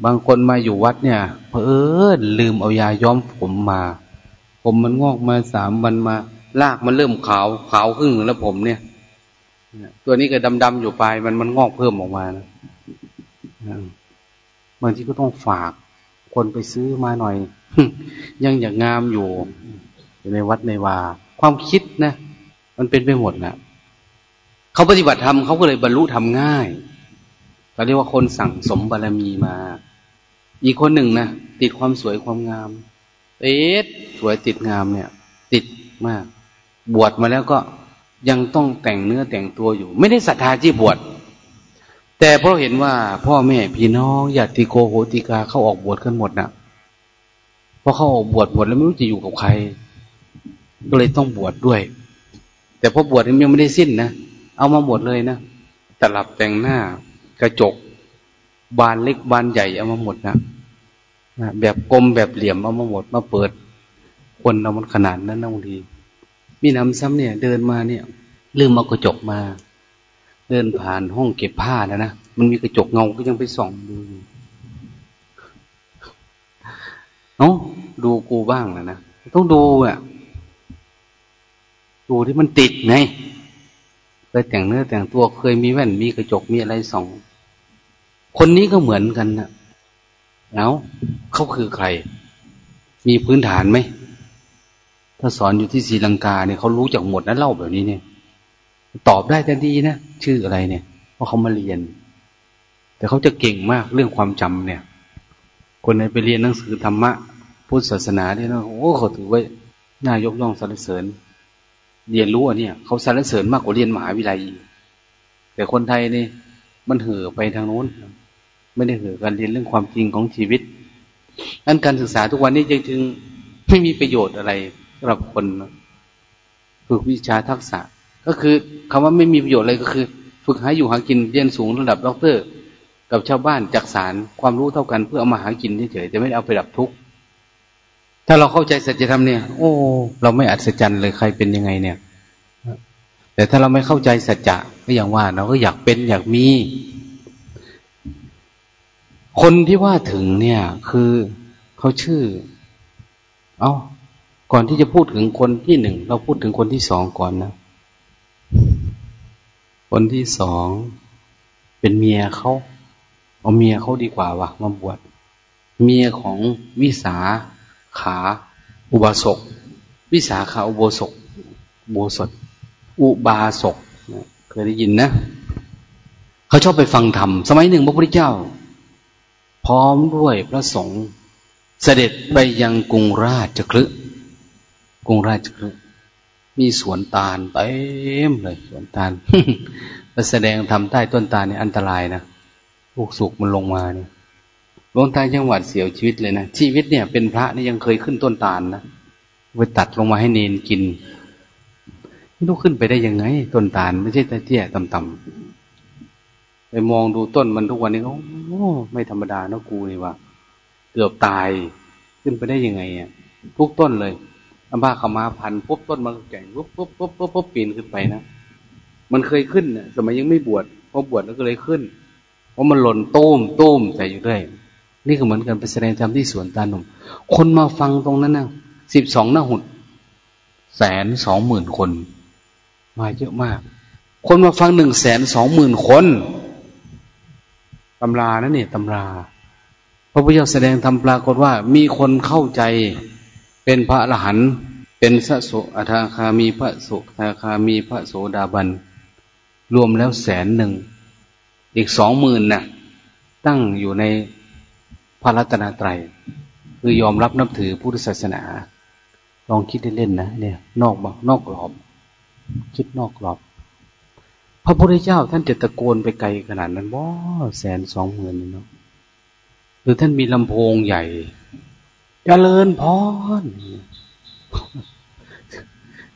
บางคนมาอยู่วัดเนี่ยเพออลืมเอายาย้อมผมมา ผมมันงอกมาสามวันมาลากมันเริ่มขาวขาวขึ้นแล้วผมเนี่ยตัวนี้ก็ดำๆอยู่ปลายมันมันงอกเพิ่มออกมานะบางทีก็ต้องฝากคนไปซื้อมาหน่อย ยังอยากงามอยู่ อยู่ในวัดในวา ความคิดนะ มันเป็นไปหมดนะเขาปฏิบัติธรรมเขาก็เลยบรรลุทำง่าย เขาเรียกว่าคนสั่งสมบารมีมา อีกคนหนึ่งนะติดความสวยความงาม เอ๊ะสวยติดงามเนี่ย ติดมาก บวชมาแล้วก็ยังต้องแต่งเนื้อแต่งตัวอยู่ ไม่ได้ศรัทธาที่บวชแต่เพราะเห็นว่าพ่อแม่พี่น้องญาติโกโหติกาเข้าออกบวชกันหมดนะพอเข้าออกบวชหมดแล้วไม่รู้จะอยู่กับใคร ก็เลยต้องบวชดด้วย แต่พอบวชยังไม่ได้สิ้นนะเอามาหมดเลยนะตลับแต่งหน้า กระจก บานเล็กบานใหญ่เอามาหมดนะแบบกลมแบบเหลี่ยมเอามาหมดมาเปิด คนเรามันขนาดนั้นนะบางทีมีน้ำซ้ำเนี่ย เดินมาเนี่ย ลืมเอากระจกมา เดินผ่านห้องเก็บผ้านะนะมันมีกระจกเงาก็ยังไปส่องดูเอ้าดูกูบ้างนะนะต้องดูอะดูที่มันติดไง เคยแต่งเนื้อแต่งตัวเคยมีแว่นมีกระจกมีอะไรส่องคนนี้ก็เหมือนกันนะเอาเขาคือใคร มีพื้นฐานไหม ถ้าสอนอยู่ที่ศรีลังกาเนี่ยเขารู้จักหมดนะเล่าแบบนี้เนี่ย ตอบได้แต่ดีนะชื่ออะไรเนี่ยเพราะเขามาเรียน แต่เขาจะเก่งมากเรื่องความจำเนี่ย คนไหนไปเรียนหนังสือธรรมะพุทธศาสนาเนี่ยนะโอ้เขาถือว่าน่ายกย่องสรรเสริญ เรียนรู้อันนี้เขาสรรเสริญมากกว่าเรียนมหาวิทยาลัยแต่คนไทยนี่มันเห่อไปทางโน้น ไม่ได้เห่อการเรียนเรื่องความจริงของชีวิตนั้นการศึกษาทุกวันนี้จึงไม่มีประโยชน์อะไรสำหรับคนฝึกวิชาทักษะ ก็คือคำว่าไม่มีประโยชน์อะไรก็คือ ฝึกหาอยู่หากินเรียนสูงระดับด็อกเตอร์ กับชาวบ้านจักสารความรู้เท่ากันเพื่อเอามาหากินเฉยๆแต่ไม่เอาไปดับทุกข์ ถ้าเราเข้าใจสัจธรรมเนี่ย โอ้ เราไม่อัศจรรย์เลยใครเป็นยังไงเนี่ย แต่ถ้าเราไม่เข้าใจสัจจะก็อย่างว่า เราก็อยากเป็นอยากมี คนที่ว่าถึงเนี่ย คือเขาชื่อ เอา้าก่อนที่จะพูดถึงคนที่หนึ่งเราพูดถึงคนที่สองก่อนนะ คนที่สองเป็นเมียเขาเอาเมียเขาดีกว่าวะมาบวชเมียของวิสา ขาอุบาสก วิสาขาอุโบสกโบสถ อุบาสกเคยได้ยินนะ เขาชอบไปฟังธรรม สมัยหนึ่งพระพุทธเจ้า พร้อมด้วยพระสงฆ์เสด็จไปยังกรุงราชคลึกรุงราชคลึมีสวนตาลเต็มเลยสวนตาลไปแสดงทำใต้ต้นตาลเนี่ยอันตรายนะลูกสุกมันลงมาเนี่ย ลงต้จังหวัดเสียวชีวิตเลยนะชีวิตเนี่ย เป็นพระนี่ยังเคยขึ้นต้นตาลนะไปตัดลงมาให้เนนกินไม่รู้ขึ้นไปได้ยังไง ต้นตาลไม่ใช่ตะเตี้ยต่ำๆไปมองดูต้นมันทุกวันนี้เขาโอ้ไม่ธรรมดาเนาะกูนี่ว่าเกือบตายขึ้นไปได้ยังไงอะทุกต้นเลยอัมพาขมาพันปุ๊บต้นมันแก่งปุ๊บปุ๊บปุ๊บปุ๊บปุ๊บปีนขึ้นไปนะมันเคยขึ้นสมัยยังไม่บวชพอบวชแล้วก็เลยขึ้นเพราะมันหล่นต้มต้มใส่อยู่ด้วย นี่ก็เหมือนกันไปแสดงธรรมที่สวนตาหนุ่ม คนมาฟังตรงนั้นนะสิบสองหน้าหุดแสนสองหมื่นคน มาเยอะมาก คนมาฟังหนึ่งแสนสองหมื่นคนตำรานั่นเนี่ยตำรา พระพุทธเจ้าแสดงธรรมปรากฏว่า มีคนเข้าใจเป็นพระอรหันต์เป็นสะโสอัาคามีพระโสอาคามีพระโสดาบัน รวมแล้วแสนหนึ่ง อีกสองหมื่นนะ่ะ ตั้งอยู่ใน พระรัตนตรัย คือยอมรับนับถือพุทธศาสนา ลองคิดเล่นๆนะเนี่ย นอกนอกกรอบ คิดนอกกรอบ พระพุทธเจ้าท่านจะตะโกนไปไกลขนาดนั้นบ่แสนสองหมื่นเนาะหรือท่านมีลำโพงใหญ่จเจริญพร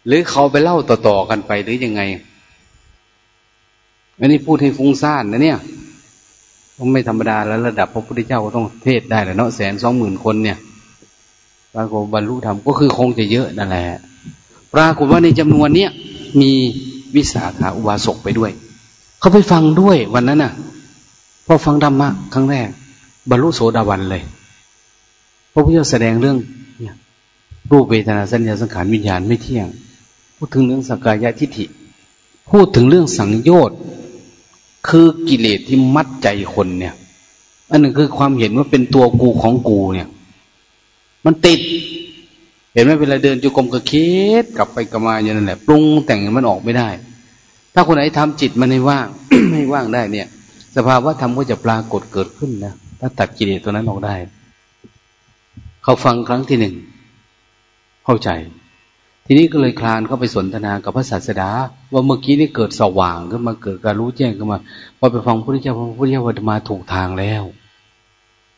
หรือเขาไปเล่าต่อๆกันไปหรือยังไงอันนี้พูดให้ฟุ้งซ่านนะเนี่ย ต้องไม่ธรรมดาแล้วระดับพระพุทธเจ้าก็ต้องเทศได้แหละเนาะแสนสองหมื่นคนเนี่ยปรากฏบรรลุธรรมก็คือคงจะเยอะนั่นแหละปรากฏว่าในจำนวนเนี้ยมีวิสาขาอุบาสกไปด้วย เขาไปฟังด้วยวันนั้นน่ะพอฟังธรรมะครั้งแรก บรรลุโสดาบันเลยพระพุทธเจ้าแสดงเรื่องเนี่ยรูปเวทนาสัญญาสังขารวิญญาณไม่เที่ยง พูดถึงเรื่องสกายะทิฏฐิ พูดถึงเรื่องสังโยชน์ คือกิเลสที่มัดใจคนเนี่ย อันนึงคือความเห็นว่าเป็นตัวกูของกูเนี่ย มันติด เห็นไหมเวลาเดินจุกรมก็คิดกลับไปกลับมาอย่างนั้นแหละปรุงแต่งมันออกไม่ได้ ถ้าคนไหนทำจิตมันให้ว่างไม่ว่างได้เนี่ย สภาวะธรรมก็จะปรากฏเกิดขึ้นนะถ้าตัดกิเลสตัวนั้นออกได้ เขาฟังครั้งที่หนึ่งเข้าใจ ทีนี้ก็เลยคลานเข้าไปสนทนากับพระศาสดา ว่าเมื่อกี้นี่เกิดสว่างขึ้นมาเกิดการรู้แจ้งขึ้นมาพอไปฟังพระพุทธเจ้าพระพุทธเจ้าวัมาถูกทางแล้ว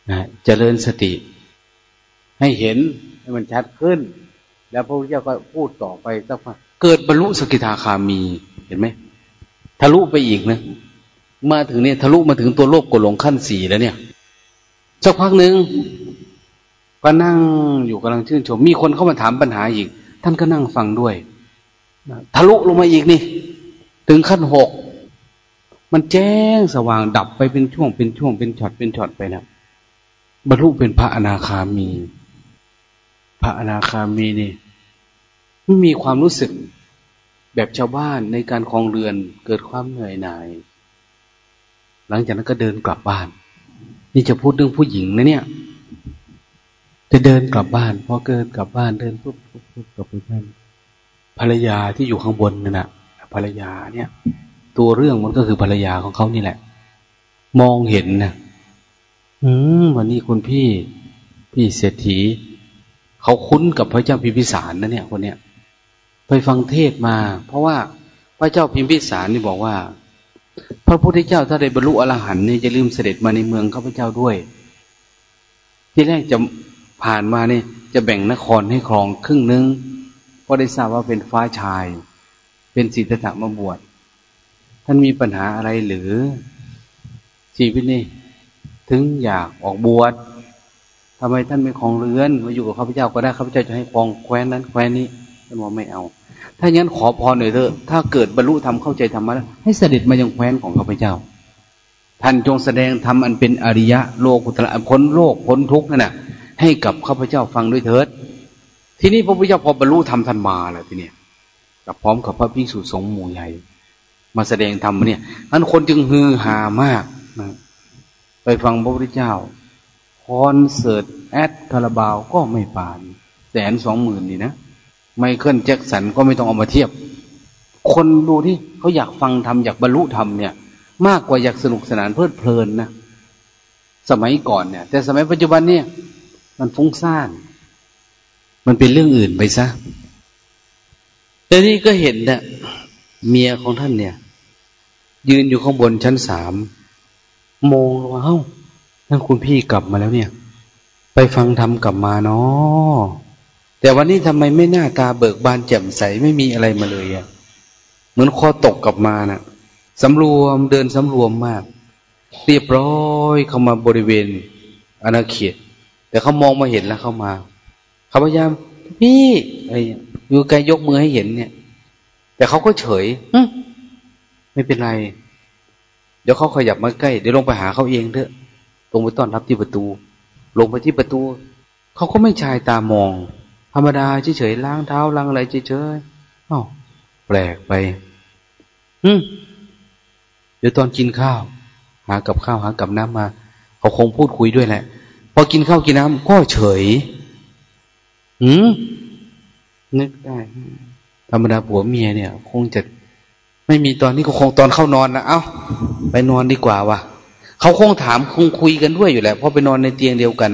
นะเจริญสติ ให้เห็นให้มันชัดขึ้น แล้วพระพุทธเจ้าก็พูดต่อไปสักพักเกิดบรรลุสกิทาคามีเห็นไหมทะลุไปอีกนะมาถึงเนี่ยทะลุมาถึงตัวโลกกดลงขั้นสี่แล้วเนี่ยสักพักหนึ่งก็นั่งอยู่กำลังชื่นชม มีคนเข้ามาถามปัญหาอีก ท่านก็นั่งฟังด้วยทะลุลงมาอีกนี่ ถึงขั้นหก มันแจ้งสว่างดับไปเป็นช่วงเป็นช่วงเป็นช็อตเป็นช็อตไปนะบรรลุเป็นพระอนาคามี พระอนาคามีนี่ไม่มีความรู้สึกแบบชาวบ้านในการคลองเรือนเกิดความเหนื่อยหน่าย หลังจากนั้นก็เดินกลับบ้าน นี่จะพูดเรื่องผู้หญิงนะเนี่ย จะเดินกลับบ้านพอเกินกลับบ้านเดินปุ๊บปุ๊บปุ๊บกลับไปบ้านภรรยาที่อยู่ข้างบนนั่นแหะภรรยาเนี่ย ตัวเรื่องมันก็คือภรรยาของเขานี่แหละ มองเห็นนะอืมวันนี้คุณพี่พี่เศรษฐีเขาคุ้นกับพระเจ้าพิมพิสารนะเนี่ยคนเนี้ยไปฟังเทศมา เพราะว่าพระเจ้าพิมพิสารนี่บอกว่า พระพุทธเจ้าถ้าได้บรรลุอรหันต์เนี่ยจะลืมเสด็จมาในเมืองข้าพเจ้าด้วย ที่แรกจะ ผ่านมาเนี่ยจะแบ่งนครให้ครองครึ่งนึงเพราะได้ทราบว่าเป็นฟ้าชาย เป็นสิทธัตถะมาบวชท่านมีปัญหาอะไรหรือชีวิตนี่ถึงอยากออกบวชทำไมท่านไม่ครองเรือนมาอยู่กับข้าพเจ้าก็ได้ข้าพเจ้าจะให้ครองแคว้นนั้นแคว้นนี้ท่านบอกไม่เอา ถ้าอย่างนั้นขอพรหน่อยเถอะถ้าเกิดบรรลุธรรมเข้าใจธรรมะแล้วให้เสด็จมายังแคว้นของข้าพเจ้า ท่านจงแสดงธรรมอันเป็นอริยะโลกุตระพ้นโลกพ้นทุกข์นั่นแหะ ให้กับข้าพเจ้าฟังด้วยเถิด ทีนี้พระพุทธเจ้าพอบรรลุธรรมท่านมาแล้วทีเนี้ยกับพร้อมกับพระภิกษุสงฆ์หมู่ใหญ่ มาแสดงธรรมเนี่ยนั้นคนจึงฮือหามากนะไปฟังพระพุทธเจ้าคอนเสิร์ตแอดคาราบาวก็ไม่ปานแสนสองหมื่นนี่นะไมเคิลแจ็คสันก็ไม่ต้องเอามาเทียบ คนดูที่เขาอยากฟังธรรมอยากบรรลุธรรมเนี่ย มากกว่าอยากสนุกสนานเพลิดเพลินนะสมัยก่อนเนี่ย แต่สมัยปัจจุบันเนี่ย มันฟุ้งซ่าน มันเป็นเรื่องอื่นไปซะแต่นี่ก็เห็นเนี่ยเมียของท่านเนี่ย ยืนอยู่ข้างบนชั้นสามมองว่าเฮ้านั่นคุณพี่กลับมาแล้วเนี่ย ไปฟังธรรมกลับมาเนาะแต่วันนี้ทำไมไม่หน้าตาเบิกบานแจ่มใสไม่มีอะไรมาเลยอะ่ะ เหมือนคอตกกลับมานะ่ะสำรวมเดินสำรวมมาก เรียบร้อยเข้ามาบริเวณอาณาเขต แต่เขามองมาเห็นแล้วเข้ามาเขาพยายามพี่ไอ้ยู่ไกลยกมือให้เห็นเนี่ย แต่เขาก็เฉยไม่เป็นไร เดี๋ยวเขาขยับมาใกล้เดี๋ยวลงไปหาเขาเองเถอะลงไปต้อนรับที่ประตู ลงไปที่ประตู เขาก็ไม่ชายตามอง ธรรมดาเฉยๆล้างเท้าล้างอะไรเฉยๆอ้าวแปลกไปอืมเดี๋ยวตอนกินข้าว หากับข้าวหากับน้ำมา เขาคงพูดคุยด้วยแหละ อกินข้าวกินน้ำก็เฉยหืมนึกได้ ธรรมดาผัวเมียเนี่ย คงจะไม่มีตอนนี้ก็คงตอนเข้านอนนะเอา้า ไปนอนดีกว่าวะเขาคงถามคงคุยกันด้วยอยู่แหละเพราะไปนอนในเตียงเดียวกัน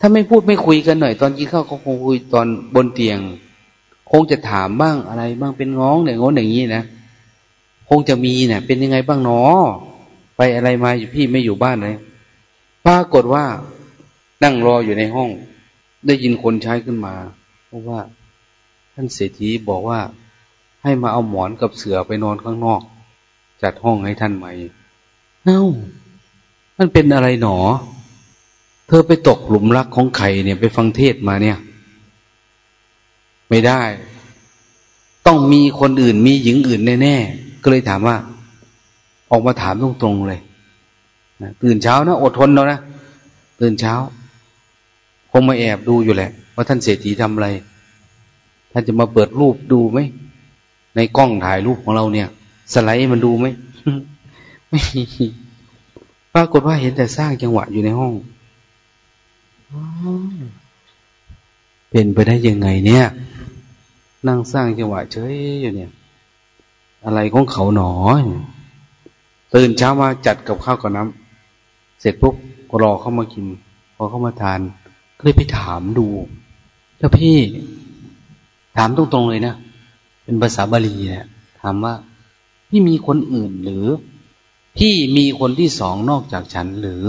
ถ้าไม่พูดไม่คุยกันหน่อย ตอนกินข้าวเขาคงคุยตอนบนเตียง คงจะถามบ้างอะไร บ้างเป็นง้องเนี่ยง้องอย่างนี้นะคงจะมีเนี่ยเป็นยังไงบ้างเนาะไปอะไรมาอยู่พี่ไม่อยู่บ้านเลยปรากฏว่า นั่งรออยู่ในห้อง ได้ยินคนใช้ขึ้นมา เพราะว่า ท่านเศรษฐีบอกว่าให้มาเอาหมอนกับเสือไปนอนข้างนอก จัดห้องให้ท่านใหม่เอ้ามันเป็นอะไรหนอ เธอไปตกหลุมรักของใครเนี่ยไปฟังเทศมาเนี่ย ไม่ได้ ต้องมีคนอื่นมีหญิงอื่นแน่ๆก็เลยถามว่า ออกมาถามตรงๆเลยตื่นเช้านะอดทนแล้วนะตื่นเช้า คงมาแอบดูอยู่แหละ ว่าท่านเศรษฐีทำอะไร ท่านจะมาเปิดรูปดูไหม ในกล้องถ่ายรูปของเราเนี่ย สไลด์มันดูไหมไม่ปรากฏว่าเห็นแต่สร้างจังหวะอยู่ในห้องเป็นไปได้ยังไงเนี่ย นั่งสร้างจังหวะเฉยอยู่เนี่ย อะไรของเขาหนอตื่นเช้ามาจัดกับข้าวกับน้ำเสร็จปุ๊บก็รอเข้ามากิน พอเข้ามาทาน เลยไปถามดูแล้วพี่ ถามตรงๆเลยนะเป็นภาษาบาลีเนี่ยถามว่าพี่มีคนอื่นหรือ พี่มีคนที่สองนอกจากฉันหรือ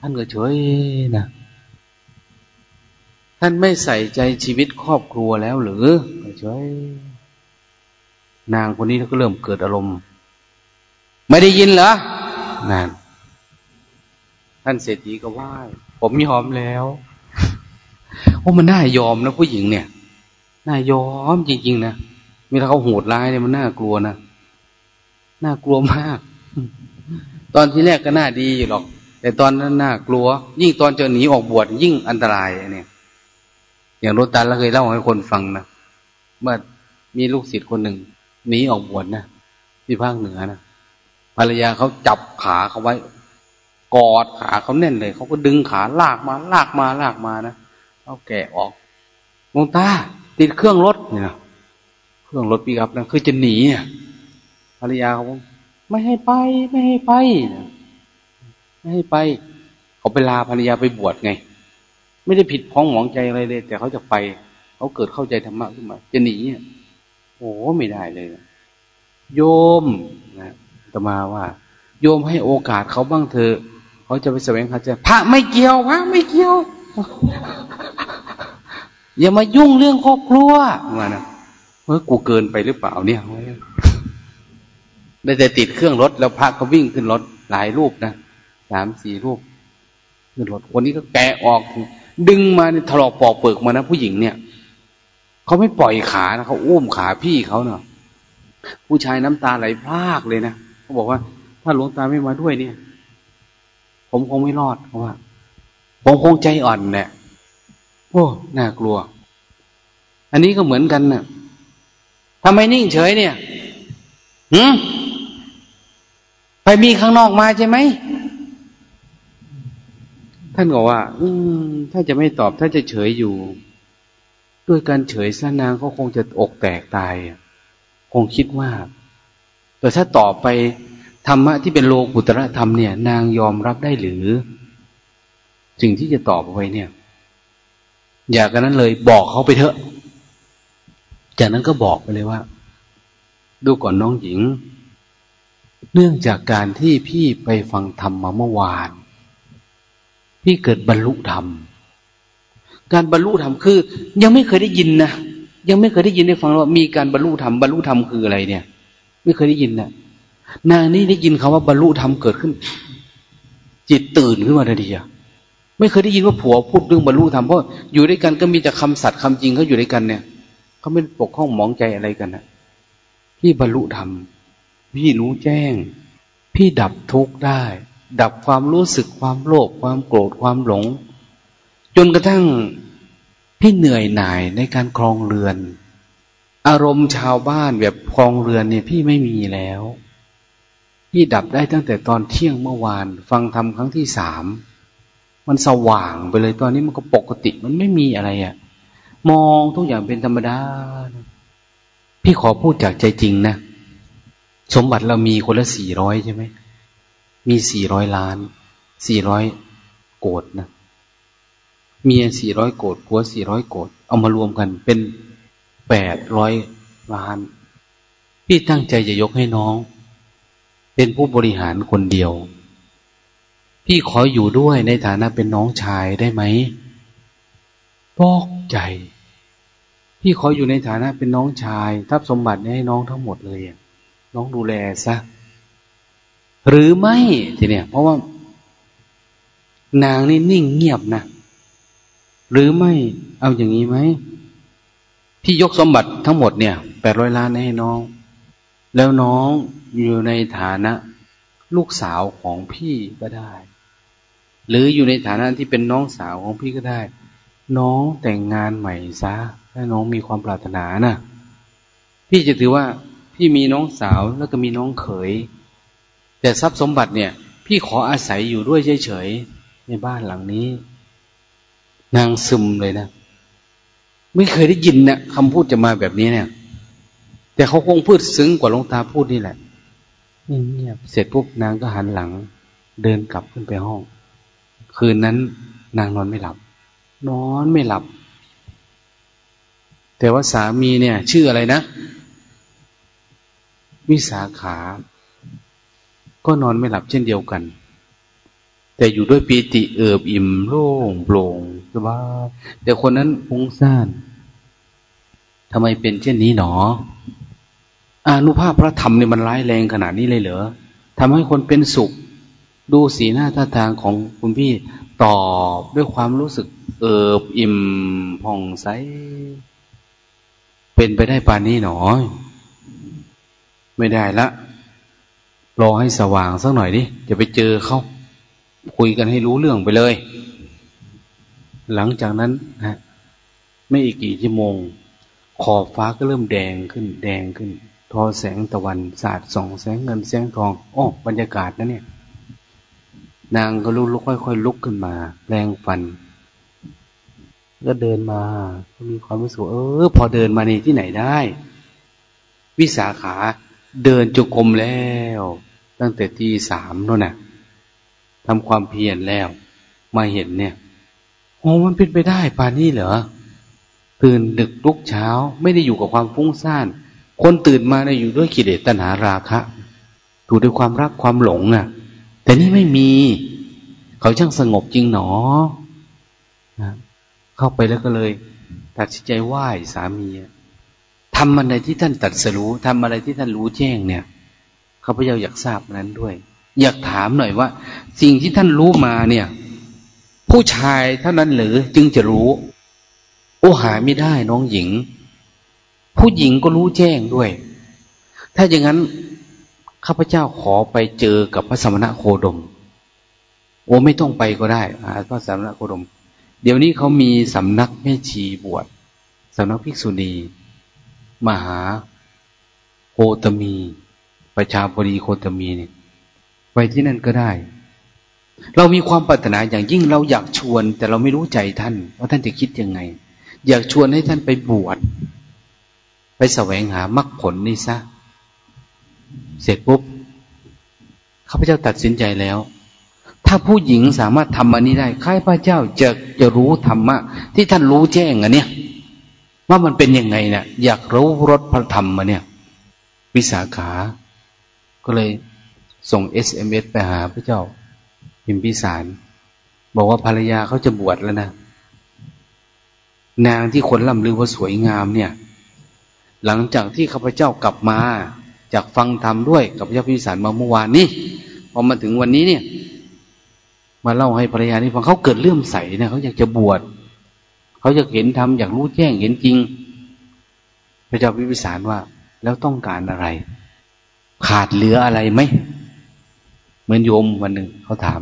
ท่านก็เฉยนะท่านไม่ใส่ใจชีวิตครอบครัวแล้วหรือก็เฉยนางคนนี้ก็เริ่มเกิดอารมณ์ ไม่ได้ยินเหรอนานท่านเศรษฐีก็ไหว่า ผมยอมแล้วโอ้มันน่ายอมนะผู้หญิงเนี่ยน่ายอมจริงๆนะเวลาเขาโหดร้ายเนี่ยมันน่ากลัวนะน่ากลัวมาก ตอนที่แรกก็น่าดีอยู่หรอก แต่ตอนนั้นน่ากลัว ยิ่งตอนจะหนีออกบวชยิ่งอันตรายเนี่ย อย่างรถตันเราเคยเล่าให้คนฟังนะเมื่อมีลูกศิษย์คนหนึ่งหนีออกบวชนะที่ภาคเหนือนะภรรยาเขาจับขาเขาไว้ กอดขาเขาแน่นเลย เขาก็ดึงขาลากมา ลากมาลากมานะเอาแกะออกมงตาติดเครื่องรถเนี่ย เครื่องรถปีกับนะคือจะหนีเนี่ยภรรยาเขาไม่ให้ไป ไม่ให้ไปไม่ให้ไป เขาไปลาภรรยาไปบวชไง ไม่ได้ผิดพ้องหมองใจอะไรเลย แต่เขาจะไป เขาเกิดเข้าใจธรรมะขึ้นมา จะหนีโอ้ไม่ได้เลยโยมนะตมาว่า โยมให้โอกาสเขาบ้างเถอะ เขาจะไปแสวงหาใจพระไม่เกี่ยวพระไม่เกี่ยว อย่ามายุ่งเรื่องครอบครัวมานะเมื่อกูเกินไปหรือเปล่าเนี่ยได้แต่ติดเครื่องรถแล้วพระก็วิ่งขึ้นรถหลายรูปนะสามสี่รูปขึ้นรถคนนี้ก็แกะออก ดึงมาเนี่ยถลอกปอกเปิกมานะผู้หญิงเนี่ยเขาไม่ปล่อยขานะเขาอุ้มขาพี่เขาเนาะผู้ชายน้ำตาไหลพรากเลยนะเขาบอกว่า ถ้าหลวงตาไม่มาด้วยเนี่ย ผมคงไม่รอดเพราะว่า ผมคงใจอ่อนเนี่ยโอ้น่ากลัว อันนี้ก็เหมือนกันนะ่ะทำไมนิ่งเฉยเนี่ยหืมไปมีข้างนอกมาใช่ไหม ท่านบอกว่า อืม ถ้าจะไม่ตอบ ถ้าจะเฉยอยู่ ด้วยการเฉยสนางเขาคงจะอกแตกตาย คงคิดว่า แต่ถ้าตอบไป ธรรมะที่เป็นโลกุตระธรรมเนี่ย นางยอมรับได้หรือสิ่งที่จะตอบไปเนี่ย อยากกันนั้นเลยบอกเขาไปเถอะ จากนั้นก็บอกไปเลยว่า ดูก่อนน้องหญิง เนื่องจากการที่พี่ไปฟังธรรมมาเมื่อวาน พี่เกิดบรรลุธรรม การบรรลุธรรมคือ ยังไม่เคยได้ยินนะยังไม่เคยได้ยินได้ฟังว่ามีการบรรลุธรรมบรรลุธรรมคืออะไรเนี่ย ไม่เคยได้ยินนะ นางนี่ได้ยินคาว่าบรรลุธรรมเกิดขึ้น จิตตื่นขึ้นมาทันทีอะไม่เคยได้ยินว่าผัวพูดเรื่องบรรลุธรรมเพราะอยู่ด้วยกันก็มีแต่คำสัตย์คำจริงเขาอยู่ด้วยกันเนี่ยเขาไม่ปกข้องมองใจอะไรกันนะพี่บรรลุธรรมพี่รู้แจ้ง พี่ดับทุกข์ได้ ดับความรู้สึกความโลภความโกรธความหลง จนกระทั่งพี่เหนื่อยหน่ายในการครองเรือน อารมณ์ชาวบ้านแบบครองเรือนเนี่ย พี่ไม่มีแล้ว พี่ดับได้ตั้งแต่ตอนเที่ยงเมื่อวาน ฟังธรรมครั้งที่สามมันสว่างไปเลยตอนนี้มันก็ปกติมันไม่มีอะไรอะ่ะ มองทุกอย่างเป็นธรรมดา พี่ขอพูดจากใจจริงนะ สมบัติเรามีคนละสี่ร้อยใช่ไหม มีสี่ร้อยล้าน สี่ร้อยโกดนะ เมียสี่ร้อยโกดผัวสี่ร้อยโกด เอามารวมกันเป็นแปดร้อยล้าน พี่ตั้งใจจะยกให้น้อง เป็นผู้บริหารคนเดียว พี่ขออยู่ด้วยในฐานะเป็นน้องชายได้ไหมบอกใจ พี่ขออยู่ในฐานะเป็นน้องชายทับสมบัติให้น้องทั้งหมดเลยน้องดูแลซะหรือไม่ทีเนี้ยเพราะว่า นางนี่นิ่งเงียบนะหรือไม่เอาอย่างนี้ไหมพี่ยกสมบัติทั้งหมดเนี่ยแปดร้อยล้านให้น้อง แล้วน้องอยู่ในฐานะลูกสาวของพี่ก็ได้ หรืออยู่ในฐานะที่เป็นน้องสาวของพี่ก็ได้ น้องแต่งงานใหม่ซะถ้าน้องมีความปรารถนานะ่ะพี่จะถือว่าพี่มีน้องสาวแล้วก็มีน้องเขย แต่ทรัพย์สมบัติเนี่ย พี่ขออาศัยอยู่ด้วยเฉยๆในบ้านหลังนี้ นางซึมเลยนะ ไม่เคยได้ยินนะคำพูดจะมาแบบนี้เนี่ย แต่เขาคงพูดซึ้งกว่าลงตาพูดนี่แหละเงียบเสร็จปุ๊บนางก็หันหลัง เดินกลับขึ้นไปห้อง คืนนั้น นางนอนไม่หลับ นอนไม่หลับ แต่ว่าสามีเนี่ย ชื่ออะไรนะวิสาขา ก็นอนไม่หลับเช่นเดียวกัน แต่อยู่ด้วยปีติเอิบอิ่มโล่งโปร่งสบายแต่คนนั้นฟุ้งซ่านทำไมเป็นเช่นนี้หนอ อนุภาพพระธรรมเนี่ยมันร้ายแรงขนาดนี้เลยเหรอทำให้คนเป็นสุข ดูสีหน้าท่าทางของคุณพี่ตอบด้วยความรู้สึก เอิบอิ่มผ่องใส เป็นไปได้ปานนี้หนอ ไม่ได้ละ รอให้สว่างสักหน่อยดิจะไปเจอเขาคุยกันให้รู้เรื่องไปเลย หลังจากนั้นนะไม่อีกกี่ชั่วโมง ขอบฟ้าก็เริ่มแดงขึ้น แดงขึ้น ทอแสงตะวันสาดส่องแสงเงินแสงทองโอ้บรรยากาศนะเนี่ย นางก็ลุกลุกค่อยๆลุกขึ้นมาแรงฟัน ก็เดินมาก็มีความรู้สึกเออ พอเดินมาในที่ไหนได้ วิสาขาเดินจุกรมแล้ว ตั้งแต่ที่สามโน่นน่ะทำความเพียรแล้ว มาเห็นเนี่ยโอ้มันเป็นไปได้ป่านนี้เหรอตื่นดึกลุกเช้า ไม่ได้อยู่กับความฟุ้งซ่าน คนตื่นมาเนี่ยอยู่ด้วยกิเลสตัณหาราคะถูกด้วยความรักความหลงอะ แต่นี่ไม่มี เขาช่างสงบจริงหนอนะเข้าไปแล้วก็เลย ตัดสินใจไหว้สามีทำอะไรที่ท่านตัดสรู้ทำอะไรที่ท่านรู้แจ้งเนี่ยข้าพเจ้าอยากทราบนั้นด้วย อยากถามหน่อยว่า สิ่งที่ท่านรู้มาเนี่ย ผู้ชายเท่านั้นหรือจึงจะรู้ โอ้หาไม่ได้น้องหญิง ผู้หญิงก็รู้แจ้งด้วย ถ้าอย่างนั้นข้าพเจ้าขอไปเจอกับพระสมณะโคดม โอ้ไม่ต้องไปก็ได้พระสมณะโคดม เดี๋ยวนี้เขามีสำนักแม่ชีบวชสำนักภิกษุณีมหาโคตมี ประชาบดีโคตมีเนี่ยไปที่นั่นก็ได้ เรามีความปรารถนาอย่างยิ่งเราอยากชวน แต่เราไม่รู้ใจท่าน ว่าท่านจะคิดยังไง อยากชวนให้ท่านไปบวช ไปแสวงหามรรคผลนี่ซะ เสร็จปุ๊บข้าพเจ้าตัดสินใจแล้ว ถ้าผู้หญิงสามารถทำอันนี้ได้ข้าพเจ้าจะจะรู้ธรรมะ ที่ท่านรู้แจ้งอันเนี้ยว่ามันเป็นยังไงเนะี่ยอยากรู้รสพระธรรมมาเนี่ย วิสาขา ก็เลยส่ง SMS ไปหาพระเจ้า พิมพิสาร บอกว่าภรรยาเขาจะบวชแล้วนะ นางที่คนล่ำลือว่าสวยงามเนี่ย หลังจากที่ข้าพเจ้ากลับมาจากฟังธรรมด้วยกับพระเจ้าพิสารมาเมื่อวานนี้พอมาถึงวันนี้เนี่ย มาเล่าให้ภรรยานี่ฟังเขาเกิดเลื่อมใสเนี่ยเขาอยากจะบวชเขาอยากเห็นธรรมอยากรู้แจ้งเห็นจริง พระเจ้าพิพิสารว่า แล้วต้องการอะไร ขาดเหลืออะไรไหมเหมือนโยมวันหนึ่งเขาถาม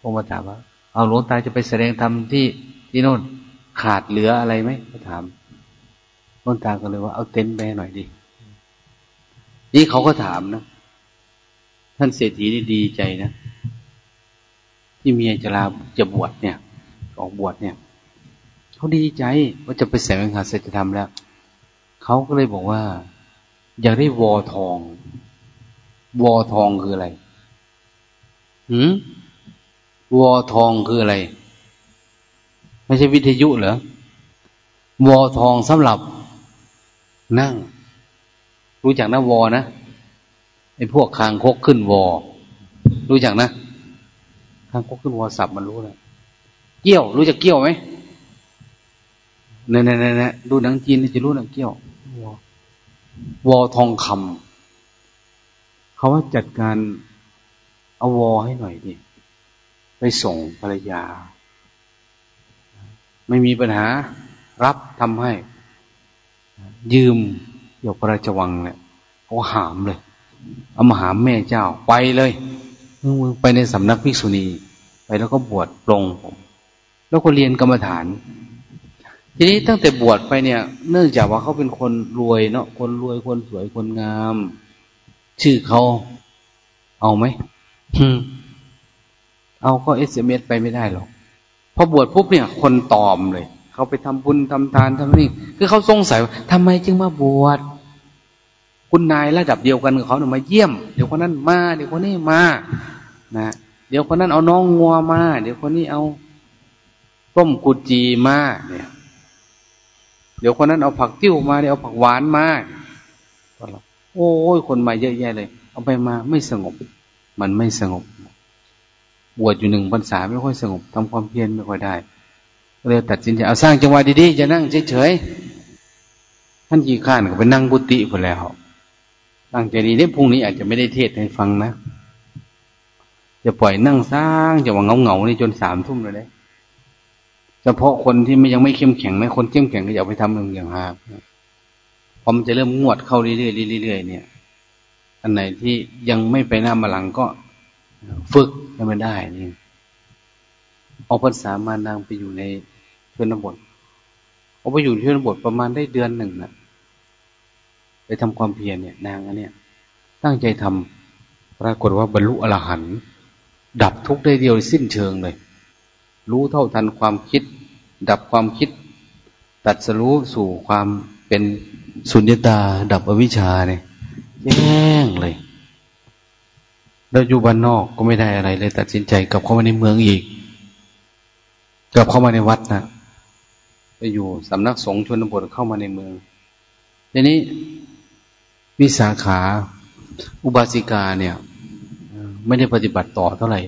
พระมาถามว่า เอาหลวงตาจะไปแสดงธรรมที่ที่โน่นขาดเหลืออะไรไหมเขาถาม ต้นตาก็เลยว่าเอาเต็นท์ไปหน่อยดินี่เขาก็ถามนะ ท่านเศรษฐีนี่ดีใจนะ ที่เมียจะลาจะบวชเนี่ย ออกบวชเนี่ย เขาดีใจว่าจะไปแสวงหาเศรษฐธรรมแล้ว เขาก็เลยบอกว่า อยากได้วอทอง วอทองคืออะไรหืมวอทองคืออะไร ไม่ใช่วิทยุเหรอวอทองสำหรับ นั่ง รู้จักนะวอนะไอ้พวกคางคกขึ้นวอ รู้จักนะคางคกขึ้นวอสับมันรู้แล้วเกี้ยว รู้จักเกี้ยวไหมเนี่ยเนี่ยเนี่ยดูหนังจีนจะรู้นะเกี้ยววอวอทองคำเขาว่าจัดการเอาวอให้หน่อยดิไปส่งภรรยา ไม่มีปัญหารับทำให้ ยืมยกพระราชวังเนี่ยเขาหามเลย เอามาหามแม่เจ้าไปเลยมึงไปในสำนักภิกษุณี ไปแล้วก็บวชปรงผม แล้วก็เรียนกรรมฐาน ทีนี้ตั้งแต่บวชไปเนี่ย เนื่องจากว่าเขาเป็นคนรวยเนาะคนรวยคนสวยคนงาม ชื่อเขาเอาไหมเอาก็ SMS ไปไม่ได้หรอกพอบวชปุ๊บเนี่ย คนตอมเลย เขาไปทำบุญทำทานทำนี่คือเขาสงสัยว่าทำไมจึงมาบวชคุณนายระดับเดียวกันกับเขาเนี่ยมาเยี่ยม เดี๋ยวคนนั้นมาเดี๋ยวคนนี้มานะเดี๋ยวคนนั้นเอาน้องงัวมา เดี๋ยวคนนี้เอาต้มกุจีมาเนี่ย เดี๋ยวคนนั้นเอาผักติ้วมาเดี๋ยวเอาผักหวานมาโอ้ยคนมาเยอะแยะเลย เอาไปมาไม่สงบ มันไม่สงบ บวชอยู่หนึ่งพรรษาไม่ค่อยสงบทำความเพียรไม่ค่อยได้ เลยตัดสินใจเอาสร้างจังหวะดีๆจะนั่งเฉยๆท่านยีข้านก็ไปนั่งบุติพอแล้วตั้งใจดีเนี่ยพรุ่งนี้อาจจะไม่ได้เทศให้ฟังนะจะปล่อยนั่งสร้างจะว่าเงาเงานี่จนสามทุ่มเลยเลยเฉพาะคนที่ไม่ยังไม่เข้มแข็งนะคนเข้มแข็งก็อย่าไปทำอย่างฮาพอมันจะเริ่มงวดเข้าเรื่อยๆเรื่อยๆเนี่ย อันไหนที่ยังไม่ไปหน้ามาหลังก็ฝึกให้มันได้นี่เอาภาษามานางไปอยู่ใน เพื่อนบทเอาไปอยู่ที่เพื่อนบทประมาณได้เดือนหนึ่งนะไปทำความเพียรเนี่ย นางอันเนี้ยตั้งใจทำปรากฏว่าบรรลุอรหันต์ดับทุกข์ได้เดียวสิ้นเชิงเลย รู้เท่าทันความคิด ดับความคิด ตัดสรู้สู่ความเป็นสุญญตา ดับอวิชชาเนี่ยแย่งเลยเราอยู่บ้านนอกก็ไม่ได้อะไรเลย ตัดสินใจกลับเข้ามาในเมืองอีก กลับเข้ามาในวัดนะ ไปอยู่สำนักสงฆ์ชนบทเข้ามาในเมืองทีนี้วิสาขาอุบาสิกาเนี่ยไม่ได้ปฏิบัติต่อเท่าไหร่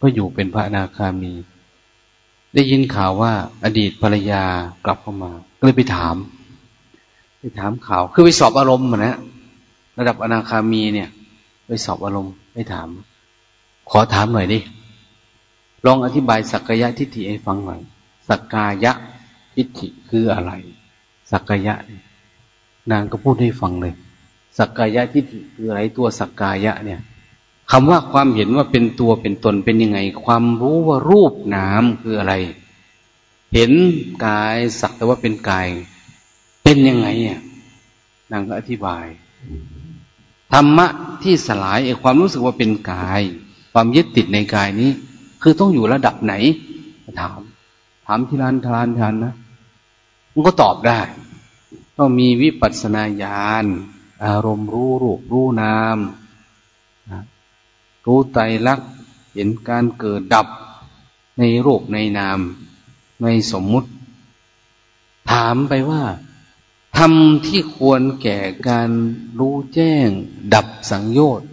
ก็อยู่เป็นพระอนาคามี ได้ยินข่าวว่าอดีตภรรยากลับเข้ามา ก็เลยไปถาม ไปถามข่าว คือไปสอบอารมณ์นะระดับอนาคามีเนี่ย ไปสอบอารมณ์ไปถาม ขอถามหน่อยดิลองอธิบายสักกายทิฏฐิให้ฟังหน่อยสักกายะ ทิฏฐิคืออะไร สักกายะนางก็พูดให้ฟังเลย สักกายะทิฏฐิคืออะไรตัวสักกายะเนี่ยคำว่าความเห็นว่าเป็นตัวเป็นตนเป็นยังไง ความรู้ว่ารูปนามคืออะไร เห็นกายสักแต่ว่าเป็นกาย เป็นยังไงอะนางก็อธิบายธรรมะที่สลายไอ้ความรู้สึกว่าเป็นกาย ความยึดติดในกายนี้ คือต้องอยู่ระดับไหน ถาม ถามที่ร้านทานทานนะ มันก็ตอบได้ ต้องมีวิปัสสนาญาณอารมณ์รู้รูปรู้นามรู้ไตรลักษณ์เห็นการเกิดดับในรูปในนาม ในสมมุติ ถามไปว่าทำที่ควรแก่การรู้แจ้ง ดับสังโยชน์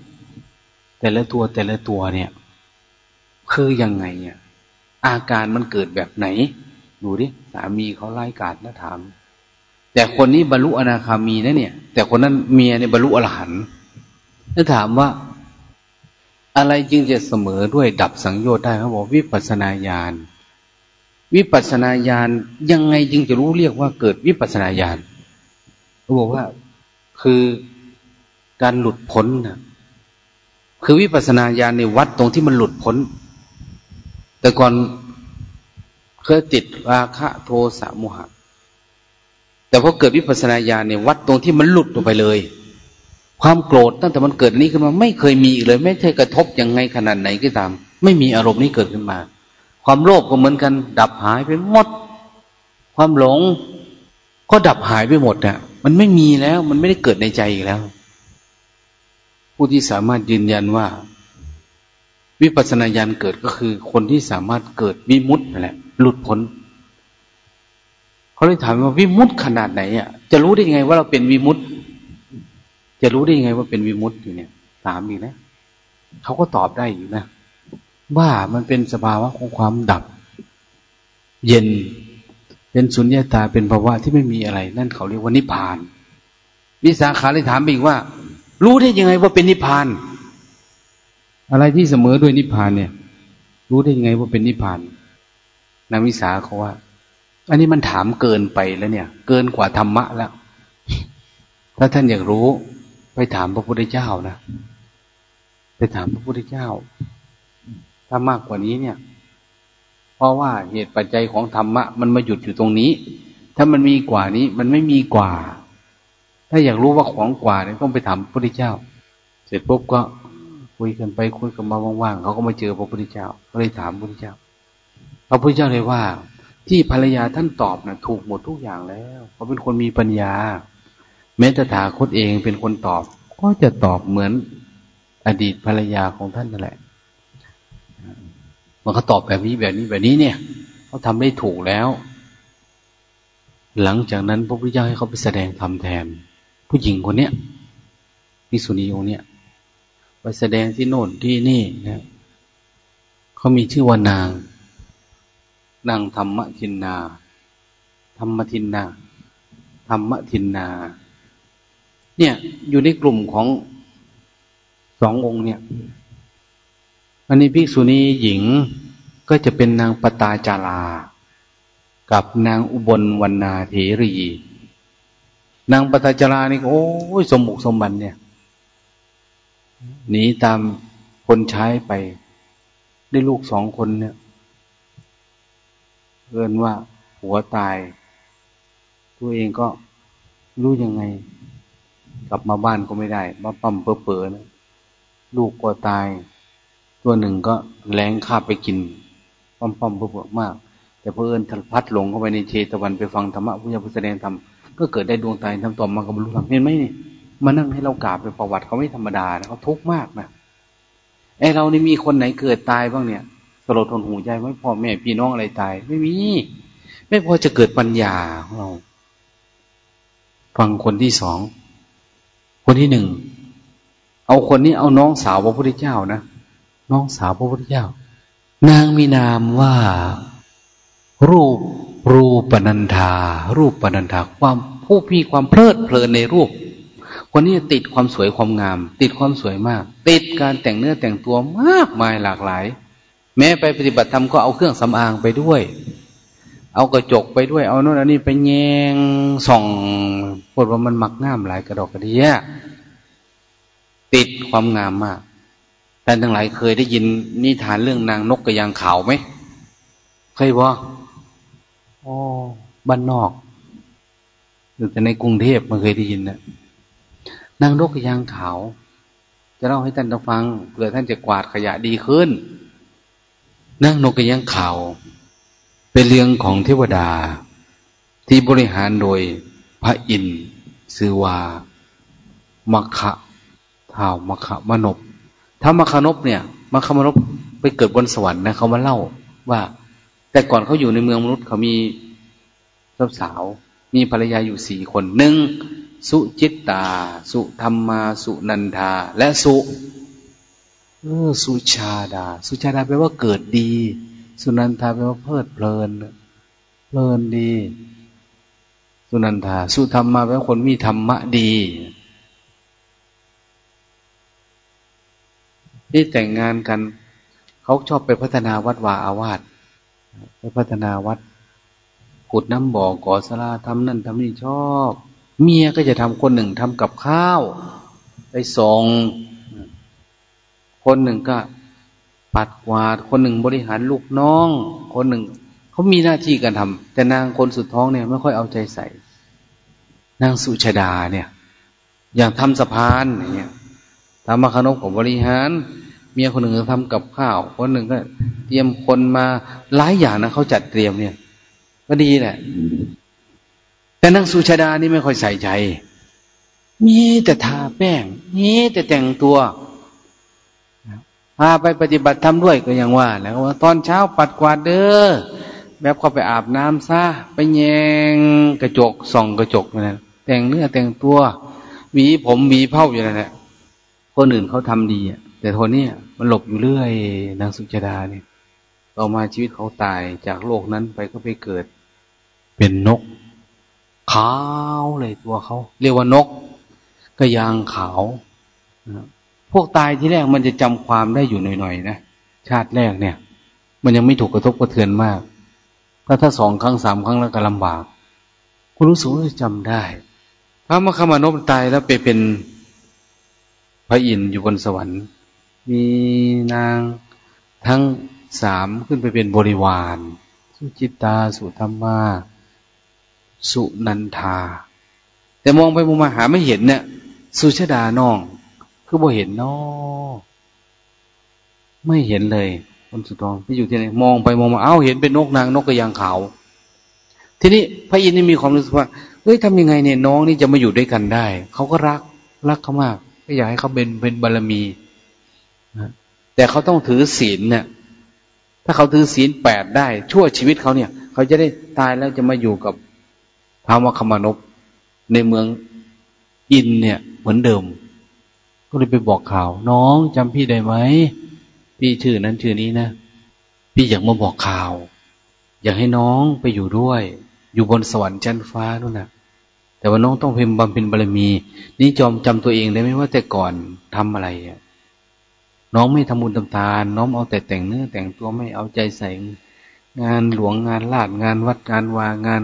แต่ละตัวแต่ละตัวเนี่ย คือยังไงเนี่ยอาการมันเกิดแบบไหน ดูดิสามีเขาไล่กาดนะถาม แต่คนนี้บรรลุอนาคามีนะเนี่ย แต่คนนั้นเมียเนี่ยบรรลุอรหันต์ถ้าถามว่า อะไรจึงจะเสมอด้วยดับสังโยชน์ได้เขาบอกวิปัสนาญาณวิปัสนาญาณยังไงจึงจะรู้เรียกว่าเกิดวิปัสนาญาณเขาบอกว่าคือการหลุดพ้นนะคือวิปัสนาญาณในวัดตรงที่มันหลุดพ้น แต่ก่อน เคยติดราคะโทสะโมหะ แต่พอเกิดวิปัสนาญาณในวัดตรงที่มันหลุดออกไปเลย ความโกรธตั้งแต่มันเกิดนี้ขึ้นมาไม่เคยมีอีกเลย ไม่เคยกระทบยังไงขนาดไหนก็ตาม ไม่มีอารมณ์นี้เกิดขึ้นมา ความโลภก็เหมือนกัน ดับหายไปหมด ความหลงก็ดับหายไปหมดอะ มันไม่มีแล้ว มันไม่ได้เกิดในใจอีกแล้ว ผู้ที่สามารถยืนยันว่า วิปัสสนาญาณเกิดก็คือ คนที่สามารถเกิดวิมุตต์นั่นแหละ หลุดพ้นเขาเลยถามว่าวิมุตต์ขนาดไหนอะจะรู้ได้ยังไงว่าเราเป็นวิมุตต์จะรู้ได้ยังไงว่าเป็นวิมุตต์อยู่เนี่ยถามอีกนะเขาก็ตอบได้อยู่นะว่ามันเป็นสภาวะของความดับ เย็น เป็นสุญญาตาเป็นภาวะที่ไม่มีอะไร นั่นเขาเรียกว่านิพพาน วิสาขาเลยถามอีกว่า รู้ได้ยังไงว่าเป็นนิพพาน อะไรที่เสมอด้วยนิพพานเนี่ย รู้ได้ยังไงว่าเป็นนิพพาน นางวิสาเขาว่า อันนี้มันถามเกินไปแล้วเนี่ย เกินกว่าธรรมะแล้ว ถ้าท่านอยากรู้ไปถามพระพุทธเจ้านะ ไปถามพระพุทธเจ้า ถ้ามากกว่านี้เนี่ย เพราะว่าเหตุปัจจัยของธรรมะ มันมาหยุดอยู่ตรงนี้ ถ้ามันมีกว่านี้ มันไม่มีกว่า ถ้าอยากรู้ว่าของกว่าเนี่ยต้องไปถามพระพุทธเจ้า เสร็จปุ๊บก็คุยกันไปคุยกันมาว่างๆเขาก็มาเจอพระพุทธเจ้า ก็เลยถามพระพุทธเจ้า พระพุทธเจ้าเลยว่า ที่ภรรยาท่านตอบนะ่ะ ถูกหมดทุกอย่างแล้วเขาเป็นคนมีปัญญา แม้ตถาคตเองเป็นคนตอบ ก็จะตอบเหมือนอดีตภรรยาของท่านนั่นแหละมันก็ตอบแบบนี้แบบนี้แบบนี้เนี่ยเขาทำได้ถูกแล้ว หลังจากนั้นพระพุทธเจ้าให้เขาไปแสดงธรรมแทน ผู้หญิงคนเนี้ยพิสุนีองเนี้ยไปแสดงที่โน่นที่นี่นะเขามีชื่อว่านาง นางธรรมทินนา ธรรมทินนา ธรรมทินนา เนี่ย อยู่ในกลุ่มของสององค์เนี่ย อันนี้ภิกษุณีหญิงก็จะเป็นนางปตาจารา กับนางอุบลวรรณาเถรี นางปตาจารานี่โอ้ยสมบุกสมบันเนี่ยหนีตามคนใช้ไป ได้ลูกสองคนเนี่ย เอินว่าหัวตาย ตัวเองก็รู้ยังไง กลับมาบ้านก็ไม่ได้มาปั๊มเปื่อๆนะลูกก็ตาย ตัวหนึ่งก็แรงคาไปกินปั๊มปั๊มเปื่อๆมาก แต่เพื่อนทัพัดหลงเข้าไปในเชตวันไปฟังธรรมะพุทธแสดงธรรมก็เกิดได้ดวงตาทำต่อมากับบรรลุธรรมเห็นไหมนี่มานั่งให้เรากราบเป็นประวัติเขาไม่ธรรมดานะเขาทุกข์มากนะไอเรานี่มีคนไหนเกิดตายบ้างเนี่ย สลดทนหูใจไม่พ่อแม่พี่น้องอะไรตาย ไม่มี ไม่พอจะเกิดปัญญาของเรา ฟังคนที่สอง คนที่หนึ่ง เอาคนนี้เอาน้องสาวพระพุทธเจ้านะ น้องสาวพระพุทธเจ้า นางมีนามว่า รูปรูปนันทา รูปปนันทา ความผู้มีความเพลิดเพลินในรูป คนนี้ติดความสวยความงาม ติดความสวยมาก ติดการแต่งเนื้อแต่งตัวมากมายหลากหลาย แม้ไปปฏิบัติธรรมก็เอาเครื่องสำอางไปด้วย เอากระจกไปด้วย เอาโน่นอันนี้ไปแยงส่องพูดว่ามันมักงามหลายกระดอกกระเดียติดความงามมากท่านทั้งหลายเคยได้ยินนิทานเรื่องนางนกกระยางขาวไหมเคยบ่อ๋อบ้านนอกหรือแต่ในกรุงเทพมันเคยได้ยินนะนางนกกระยางขาว จะเล่าให้ท่านฟังเผื่อท่านจะกวาดขยะดีขึ้น นางนกกระยางขาว เป็นเรื่องของเทวดา ที่บริหารโดยพระอินทร์สือวามัคคะท้าวมัคคะมนบถ้ามัคคนบเนี่ยมัคคะมนบไปเกิดบนสวรรค์นะเขามาเล่าว่า แต่ก่อนเขาอยู่ในเมืองมนุษย์เขามีสาว มีภรรยาอยู่สี่คนหนึ่งสุจิตตา สุธรรมา สุนันทา และสุ เออสุชาดา สุชาดาแปลว่าเกิดดี สุนันทาแปลว่าเพลิดเพลิน เพลินดี สุนันทา สุธรรมมาแปลว่าคนมีธรรมะดีที่แต่งงานกัน เขาชอบไปพัฒนาวัดวาอาวาสไปพัฒนาวัดขุดน้ำบ่อก่อสลาทำนั่นทำนี่ชอบ เมียก็จะทำคนหนึ่งทำกับข้าว ไปส่ง คนหนึ่งก็ปัดกวาด คนหนึ่งบริหารลูกน้อง คนหนึ่งเขามีหน้าที่การทำแต่นางคนสุดท้องเนี่ยไม่ค่อยเอาใจใส่ นางสุชาดาเนี่ย อย่างทำสะพานอย่างเงี้ยทำมาขนมของบริหาร เมียคนหนึ่งทำกับข้าว คนหนึ่งก็เตรียมคนมาหลายอย่างนะเขาจัดเตรียมเนี่ย ก็ดีแหละแต่นางสุชาดานี่ไม่ค่อยใส่ใจ มีแต่ทาแป้งมีแต่แต่งตัว พาไปปฏิบัติทำด้วยก็ยังว่า แล้วว่าตอนเช้าปัดกวาดเด้อแบบเข้าไปอาบน้ำซะไปแยงกระจกส่องกระจกนั่นแต่งเนื้อแต่งตัวหวีผมหวีเผ้าอยู่นั่นแหละคนอื่นเขาทำดีอะแต่คนนี้มันหลบอยู่เรื่อยนางสุชาดาเนี่ยต่อมาชีวิตเขาตายจากโลกนั้นไปก็ไปเกิด เป็นนก ขาวเลยตัวเขา เรียกว่านก ก็ยางขาวนะ พวกตายที่แรกมันจะจำความได้อยู่หน่อยๆนะชาติแรกเนี่ย มันยังไม่ถูกกระทบกระเทือนมาก ถ้าถ้าสองครั้งสามครั้งแล้วก็ลำบากคุณรู้สึกว่าจำได้พระมคามานพตายแล้วไปเป็นพระอินทร์อยู่บนสวรรค์ มีนางทั้งสามขึ้นไปเป็นบริวาร สุจิตา สุธรรมา สุนันทา แต่มองไปมองมาหาไม่เห็นเนี่ย สุชดาน้อง คือบ่เห็นน้อไม่เห็นเลย คนสุดท้องที่อยู่ที่ไหนมองไปมองมาเอ้าเห็นเป็นนกนางนกกระยางขาว ทีนี้พระอินทร์นี่มีความรู้สึกว่าเฮ้ยทำยังไงเนี่ยน้องนี่จะมาอยู่ด้วยกันได้ เขาก็รักรักเขามากก็อยากให้เขาเป็นเป็นบารมีนะแต่เขาต้องถือศีลเนี่ยถ้าเขาถือศีลแปดได้ ชั่วชีวิตเขาเนี่ย เขาจะได้ตายแล้วจะมาอยู่กับพระมคมานพในเมืองอินเนี่ยเหมือนเดิม ก็เลยไปบอกข่าว น้องจำพี่ได้ไหมพี่ชื่อนั้นชื่อนี้นะพี่อยากมาบอกข่าว อยากให้น้องไปอยู่ด้วย อยู่บนสวรรค์ชั้นฟ้านู่นนะแต่ว่าน้องต้องเพ็มบำเพ็ญบารมี นี่จอมจำตัวเองได้ไหมว่าแต่ก่อนทำอะไรอะน้องไม่ทำบุญทำทาน น้องเอาแต่แต่งเนื้อแต่งตัวไม่เอาใจใส่งานหลวงงานลาดงานวัดงานวางาน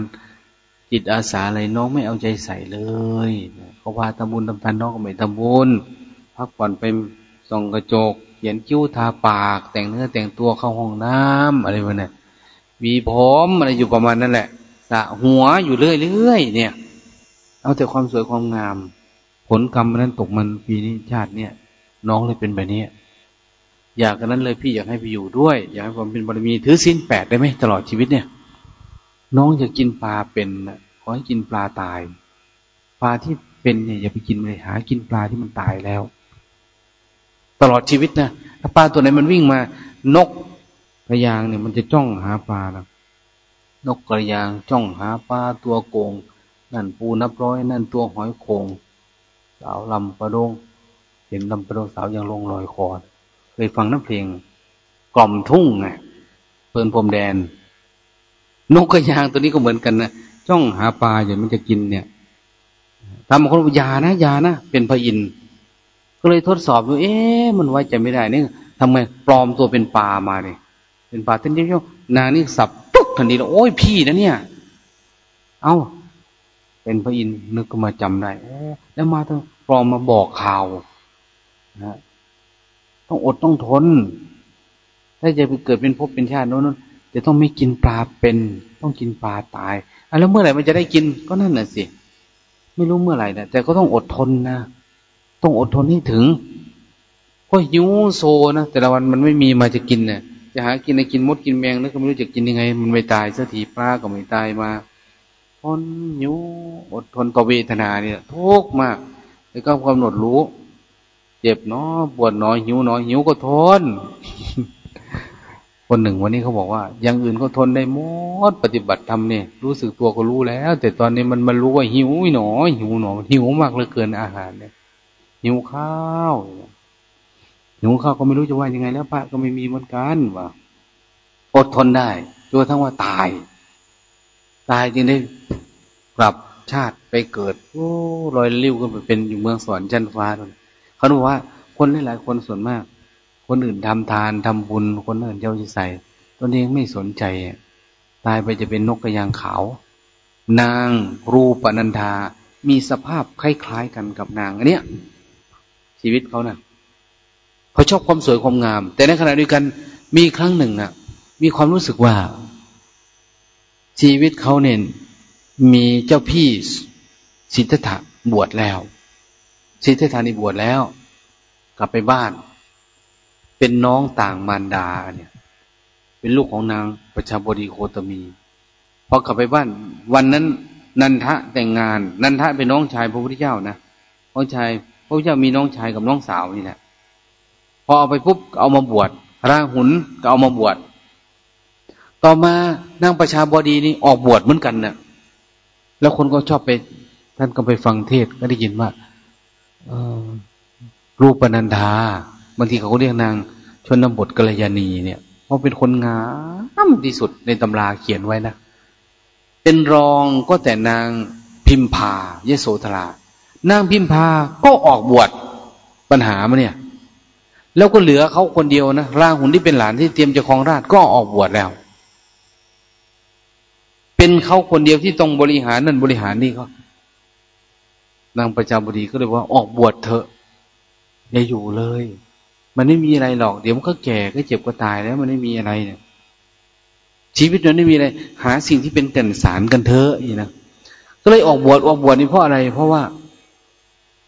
จิตอาสาอะไรน้องไม่เอาใจใส่เลยเขาว่าทำบุญทำทานน้องก็ไม่ทำบุญ พักผ่อนไปส่องกระจกเขียนคิ้วทาปาก แต่งเนื้อแต่งตัวเข้าห้องน้ำอะไรวะเนี่ยวีผมอะไรอยู่ประมาณนั่นแหละสะหัวอยู่เรื่อยๆเนี่ย เอาแต่ความสวยความงาม ผลกรรมนั้นตกมันปีนี้ชาติเนี่ย น้องเลยเป็นแบบนี้อยากกันนั้นเลยพี่อยากให้ไปอยู่ด้วย อยากให้ผมเป็นบารมีถือสิ้นแปดได้ไหมตลอดชีวิตเนี่ย น้องอยากกินปลาเป็นขอให้กินปลาตาย ปลาที่เป็นเนี่ยอย่าไปกินเลยหา กินปลาที่มันตายแล้ว ตลอดชีวิตนะถ้าปลาตัวไหนมันวิ่งมา นกกระยางเนี่ยมันจะจ้องหาปลานะนกกระยางจ้องหาปลาตัวโกง นั่นปูนับร้อย นั่นตัวหอยโขงสาวลำประดง เห็นลำประดงสาวยังลงลอยคอเคยฟังน้ำเพลง กล่อมทุ่งไงเปินพรมแดน นกกระยางตัวนี้ก็เหมือนกันนะจ้องหาปลาอยู่มันจะกินเนี่ยทำคนยานะยานะเป็นพระอินทร์ ก็เลยทดสอบดูเอ๊ะมันไว้ใจไม่ได้นี่ทำไงปลอมตัวเป็นปลามาเนี่ยเป็นปลาเต้นเยี่ยวๆนางนี่สับตุ๊กทันทีแล้วโอ้ยพี่นะเนี่ย เอา้าเป็นพระอินทร์นึกก็มาจำได้แล้วมาต้องปลอมมาบอกข่าวนะต้องอดต้องทน ถ้าจะไปเกิดเป็นภพเป็นชาติโน้นจะต้องไม่กินปลาเป็น ต้องกินปลาตายอแล้วเมื่อไหร่มันจะได้กินก็นั่นน่ะสิ ไม่รู้เมื่อไหร่นะแต่ก็ต้องอดทนนะ ต้องอดทนให้ถึงเพราะหิวโซนะแต่ละวันมันไม่มีมาจะกินเนี่ยจะหากินในกินมดกินแมงแล้วก็ไม่รู้จะกินยังไง มันไม่ตายสักทีปลาก็ไม่ตายมาทนหิวอดทนต่อเวทนาเนี่ยทุกมาก แล้วก็กำหนดรู้ เจ็บเนาะปวดเนาะหิวเนาะหิวก็ทน คนหนึ่งวันนี้เขาบอกว่า อย่างอื่นก็ทนได้หมดปฏิบัติธรรมเนี่ยรู้สึกตัวก็รู้แล้ว แต่ตอนนี้มันมันรู้ว่าหิวหนอหิวหนอหิวมากเหลือเกินอาหารเนี่ย หิวข้าวหิวข้าวก็ไม่รู้จะว่ายังไง แล้วพระก็ไม่มีเหมือนกันว่าอดทนได้จนทั้งว่าตาย ตายจึงได้กลับชาติไปเกิด โอ้ลอยลิ้วกันไปเป็นอยู่เมืองสวรรค์ชั้นฟ้าเลยเขาบอกว่า คนหลายๆคนส่วนมาก คนอื่นทำทานทำบุญ คนอื่นเจ้าจใส่ตัวเองไม่สนใจตายไปจะเป็นนกกระยางขาว นางรูปนันทา มีสภาพคล้ายๆกันกับนางอันเนี้ย ชีวิตเขานะ่ะเขาชอบความสวยความงาม แต่ในขณะเดียวกันมีครั้งหนึ่งอะ มีความรู้สึกว่า ชีวิตเขาเนี่ยมีเจ้าพี่สิทธัตถะบวชแล้วสิทธัตถานิบวชแล้ว กลับไปบ้าน เป็นน้องต่างมารดาเนี่ย เป็นลูกของนางประชาบดีโคตมีพอกลับไปบ้าน วันนั้นนันทะแต่งงาน นันทะเป็นน้องชายพระพุทธเจ้านะน้องชาย ระพุทธเจ้ามีน้องชายกับน้องสาวนี่แหละพอเอาไปปุ๊บเอามาบวชราหุนก็เอามาบวชต่อมานางประชาบดีนี่ออกบวชเหมือนกันเนะ่ะ แล้วคนก็ชอบไป ท่านก็ไปฟังเทศก็ได้ยินว่ารูปปนันธาบางทีเขาเรียกนางชนบทกัลยาณีเนี่ยเพราะเป็นคนงามที่สุดในตำราเขียนไว้นะเป็นรองก็แต่นางพิมพายโสธรา นางพิมพาก็ออกบวชปัญหามาเนี่ย แล้วก็เหลือเขาคนเดียวนะร่างหุ่นที่เป็นหลานที่เตรียมจะครองราชก็ออกบวชแล้ว เป็นเขาคนเดียวที่ต้องบริหารนั่นบริหารนี่เขานางประจาบดีก็เลยว่าออกบวชเถอะอย่าอยู่เลย มันไม่มีอะไรหรอก เดี๋ยวมันก็แก่ก็เจ็บก็ตายแล้วมันไม่มีอะไรเนี่ย ชีวิตมันไม่มีอะไร หาสิ่งที่เป็นแก่นสารกันเถอะนี่นะก็เลยออกบวชออกบวชนี่เพราะอะไร เพราะว่า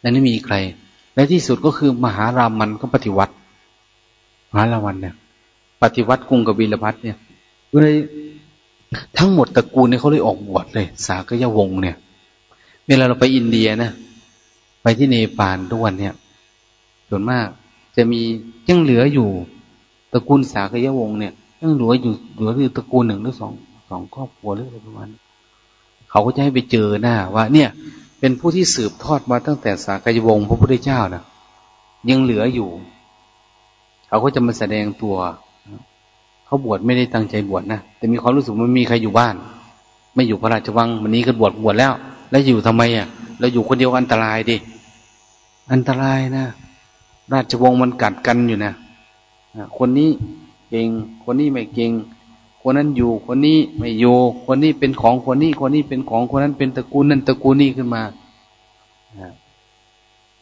นั่นไม่มีใครในที่สุดก็คือมหารามันก็ปฏิวัติ มหารามันเนี่ย ปฏิวัติกรุงกบิลพัทเนี่ยเลยทั้งหมดตระกูลเนี่ยเขาเลยออกบวชเลย สากยวงเนี่ย เวลาเราไปอินเดียนะไปที่เนปาลทุกวันเนี่ยส่วนมากจะมียังเหลืออยู่ตระกูลสาคยวงเนี่ยยังเหลืออยู่เหลืออยู่ตระกูลหนึ่งหรือสองสองครอบครัวหรืออะไรประมาณเขาก็จะให้ไปเจอหน้าว่า เนี่ย เป็นผู้ที่สืบทอดมาตั้งแต่สากยวงศ์พระพุทธเจ้านะยังเหลืออยู่ เขาก็จะมาแสดงตัว เขาบวชไม่ได้ตั้งใจบวชนะ แต่มีความรู้สึกมันมีใครอยู่บ้าน ไม่อยู่พระราชวังวันนี้ก็บวชบวชแล้ว แล้วอยู่ทำไมอะเราอยู่คนเดียวอันตรายดิอันตรายนะราชวงศ์มันกัดกันอยู่นะคนนี้เก่งคนนี้ไม่เก่ง คนนั้นอยู่คนนี้ไม่อยู่คนนี้เป็นของคนนี้คนนี้เป็นของคนนั้นเป็นตระกูลนั้นตระกูลนี้ขึ้นมา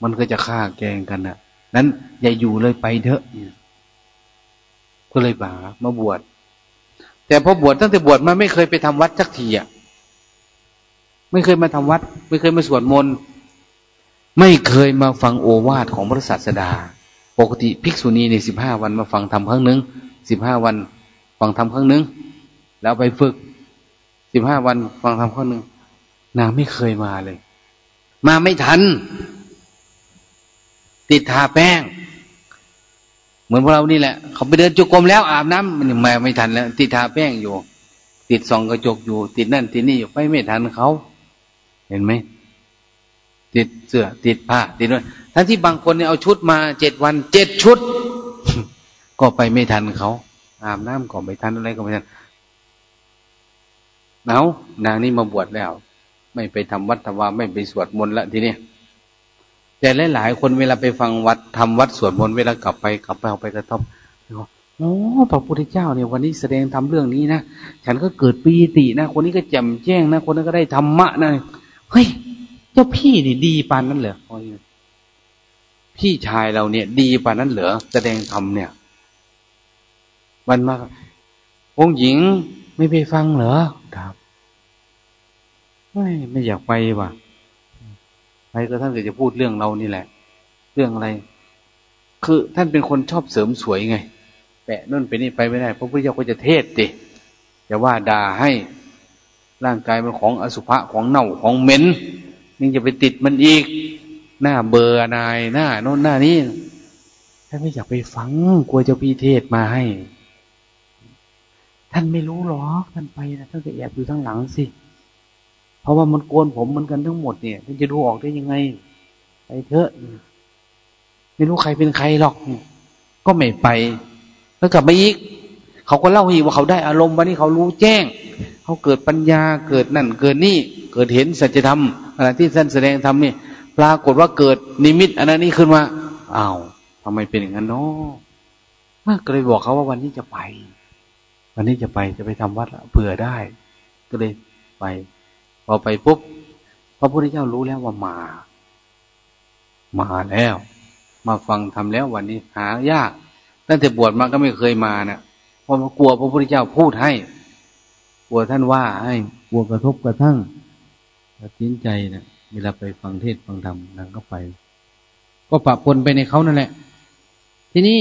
มันก็จะฆ่าแกงกันนะนั้นอย่าอยู่เลยไปเถอะก็เลยบามาบวช แต่พอบวชตั้งแต่บวชมาไม่เคยไปทำวัดสักทีอะไม่เคยมาทำวัด ไม่เคยมาสวดมนต์ไม่เคยมาฟังโอวาทของพระศาสดา ปกติภิกษุณีในสิบห้าวันมาฟังธรรมครั้งหนึ่งสิบห้าวัน ฟังธรรมครั้งหนึ่งแล้วไปฝึกสิบห้าวันฟังธรรมครั้งหนึ่งนางไม่เคยมาเลย มาไม่ทัน ติดทาแป้ง เหมือนพวกเรานี่แหละ เขาไปเดินจุกรมแล้วอาบน้ำมันมาไม่ทันแล้ว ติดทาแป้งอยู่ ติดส่องกระจกอยู่ ติดนั่นติดนี่อยู่ไปไม่ทันเขา เห็นไหมติดเสื้อติดผ้าติดด้วยทั้งที่บางคนเนี่ยเอาชุดมาเจ็ดวันเจ็ดชุด ก็ไปไม่ทันเขา อาบน้ำก็ไม่ทันอะไรก็ไม่ทันเอานางนี่มาบวชแล้ว ไม่ไปทำวัดทวาไม่ไปสวดมนต์ละทีนี้แต่หลายๆคนเวลาไปฟังวัดทำวัดสวดมนต์เวลากลับไปกลับไปเอาไปกระทบโอ้พระพุทธเจ้าเนี่ยวันนี้แสดงทำเรื่องนี้นะฉันก็เกิดปีตินะคนนี้ก็แจ่มแจ้งนะคนนั้นก็ได้ธรรมะนะเฮ้ยเจ้าพี่นี่ดีปานนั้นเหรอพี่ชายเราเนี่ย ดีปานนั้นเหรอแสดงธรรมเนี่ย มันมาองค์หญิงไม่ไปฟังเหรอครับไม่ไม่อยากไปว่ะไปก็ท่านก็จะพูดเรื่องเรานี่แหละ เรื่องอะไร คือท่านเป็นคนชอบเสริมสวยไง แปะนั่นไปนี่ไปไม่ได้พระพุทธเจ้าก็จะเทศดิจะว่าด่าให้ร่างกายเป็นของอสุภะของเน่าของเหม็นยังจะไปติดมันอีก หน้าเบอร์นายหน้าโน่นหน้านี้ท่านไม่อยากไปฟังกลัวจะพีเทศมาให้ ท่านไม่รู้หรอกท่านไปนะท่านจะแอบอยู่ทั้งหลังสิ เพราะว่ามันโกนผมมันกันทั้งหมดเนี่ยท่านจะดูออกได้ยังไง ไปเถอะ ไม่รู้ใครเป็นใครหรอก ก็ไม่ไป แล้วกลับมาอีก เขาก็เล่าอีกว่าเขาได้อารมณ์วันนี้เขารู้แจ้ง เขาเกิดปัญญาเกิดนั่นเกิดนี่ เกิดเห็นสัจธรรมขณะที่ท่านแสดงธรรมนี่ปรากฏว่าเกิดนิมิต อันนั้นนี่ขึ้นมาอ้าวทำไมเป็นอย่างนั้นเนาะก็เลยบอกเขาว่าวันนี้จะไป วันนี้จะไปจะไปทำวัดเผื่อได้ ก็เลยไป พอไปปุ๊บพระพุทธเจ้ารู้แล้วว่ามา มาแล้ว มาฟังทำแล้ววันนี้หายาก ตั้งแต่บวชมาก็ไม่เคยมาเนะ่ะเพราะกลัวพระพุทธเจ้าพูดให้ กลัวท่านว่าให้กลัวกระทบกระทั่งตัดสินใจเนะี่ยเวลาไปฟังเทศฟังธรรมนางก็ไป ก็ปะปนไปในเขานั่นแหละ ทีนี้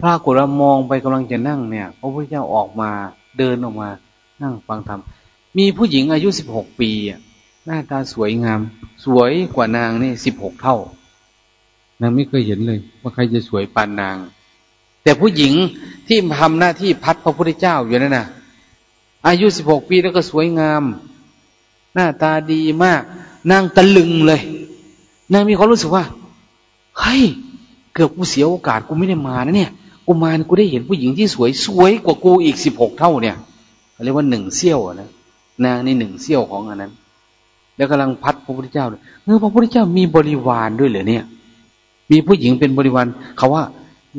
พระกุรมองไปกำลังจะนั่งเนี่ยพระพุทธเจ้าออกมาเดินออกมา นั่งฟังธรรมมีผู้หญิงอายุสิบหกปีอะหน้าตาสวยงาม สวยกว่านางนี่สิบหกเท่านางไม่เคยเห็นเลย ว่าใครจะสวยปานนาง แต่ผู้หญิงที่ทำหน้าที่พัดพระพุทธเจ้าอยู่นั่นนะอายุสิบหกปีแล้วก็สวยงาม หน้าตาดีมากนางตะลึงเลยนางมีความรู้สึกว่าเฮ้ยเกือบกูเสียโอกาสกูไม่ได้มานะเนี่ย กูมากูได้เห็นผู้หญิงที่สวยสวยกว่ากูอีกสิบหกเท่าเนี่ยเรียกว่าหนึ่งเสี้ยวนะนางในหนึ่งเสี้ยวของอันนั้น แล้วกำลังพัดพระพุทธเจ้าเออพระพุทธเจ้ามีบริวารด้วยเหรอเนี่ย มีผู้หญิงเป็นบริวารเขาว่า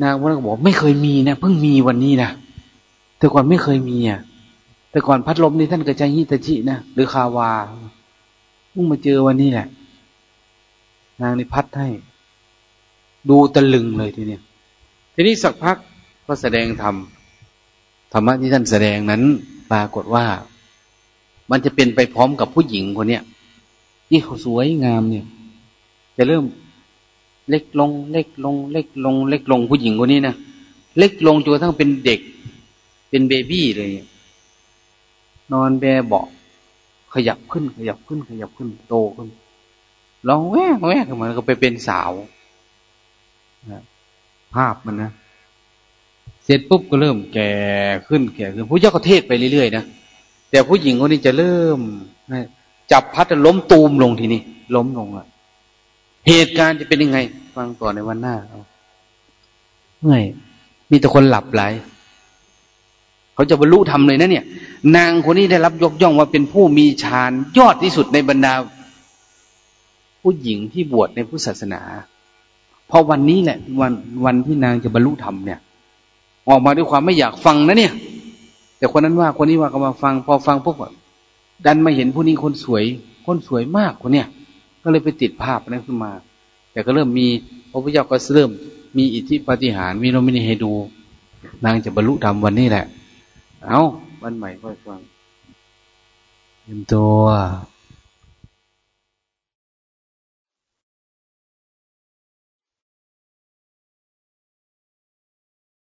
นางพระก็บอกไม่เคยมีนะเพิ่งมีวันนี้นะแต่ก่อนไม่เคยมีอะแต่ก่อนพัดลมนี่ท่านก็จะยิตจินะหรือคาวาเพิ่งมาเจอวันนี้แหละนางนี่พัดให้ ดูตะลึงเลยทีเนี้ย ทีนี้สักพักก็แสดงธรรมธรรมะที่ท่านแสดงนั้น ปรากฏว่า มันจะเป็นไปพร้อมกับผู้หญิงคนเนี้ยที่เขาสวยงามเนี่ย จะเริ่มเล็กลง เล็กลง เล็กลง เล็กลงผู้หญิงคนนี้นะเล็กลงจนกระทั่งเป็นเด็ก เป็นเบบี้เลย นอนแบเบาขยับขึ้น ขยับขึ้น ขยับขึ้นโตขึ้นร้องแวกแวกมันก็ไปเป็นสาว ภาพมันนะ เสร็จปุ๊บก็เริ่มแก่ขึ้นแก่ขึ้นผู้เจ้าก็เทศไปเรื่อยๆนะแต่ผู้หญิงคนนี้จะเริ่มจับพัดล้มตูมลงทีนี้ล้มลงอะเหตุการณ์จะเป็นยังไง ฟังต่อในวันหน้าเอาเมื่อยมีแต่คนหลับไหลเขาจะบรรลุธรรมเลยนะเนี่ย นางคนนี้ได้รับยกย่องว่าเป็นผู้มีฌานยอดที่สุดในบรรดา ผู้หญิงที่บวชในพุทธศาสนา พอวันนี้แหละวันวันที่นางจะบรรลุธรรมเนี่ย ออกมาด้วยความไม่อยากฟังนะเนี่ย แต่คนนั้นว่าคนนี้ว่าก็มาฟัง พอฟังปุ๊บดันมาเห็นผู้นี้คนสวย คนสวยมากคนเนี่ย ก็เลยไปติดภาพนั้นขึ้นมา แต่ก็เริ่มมีพระพุทธเจ้าก็เริ่ม มีอิทธิปฏิหารมีโนมินีให้ดู นางจะบรรลุธรรมวันนี้แหละ เอาวันใหม่ค่อยฟังเตรียมตัว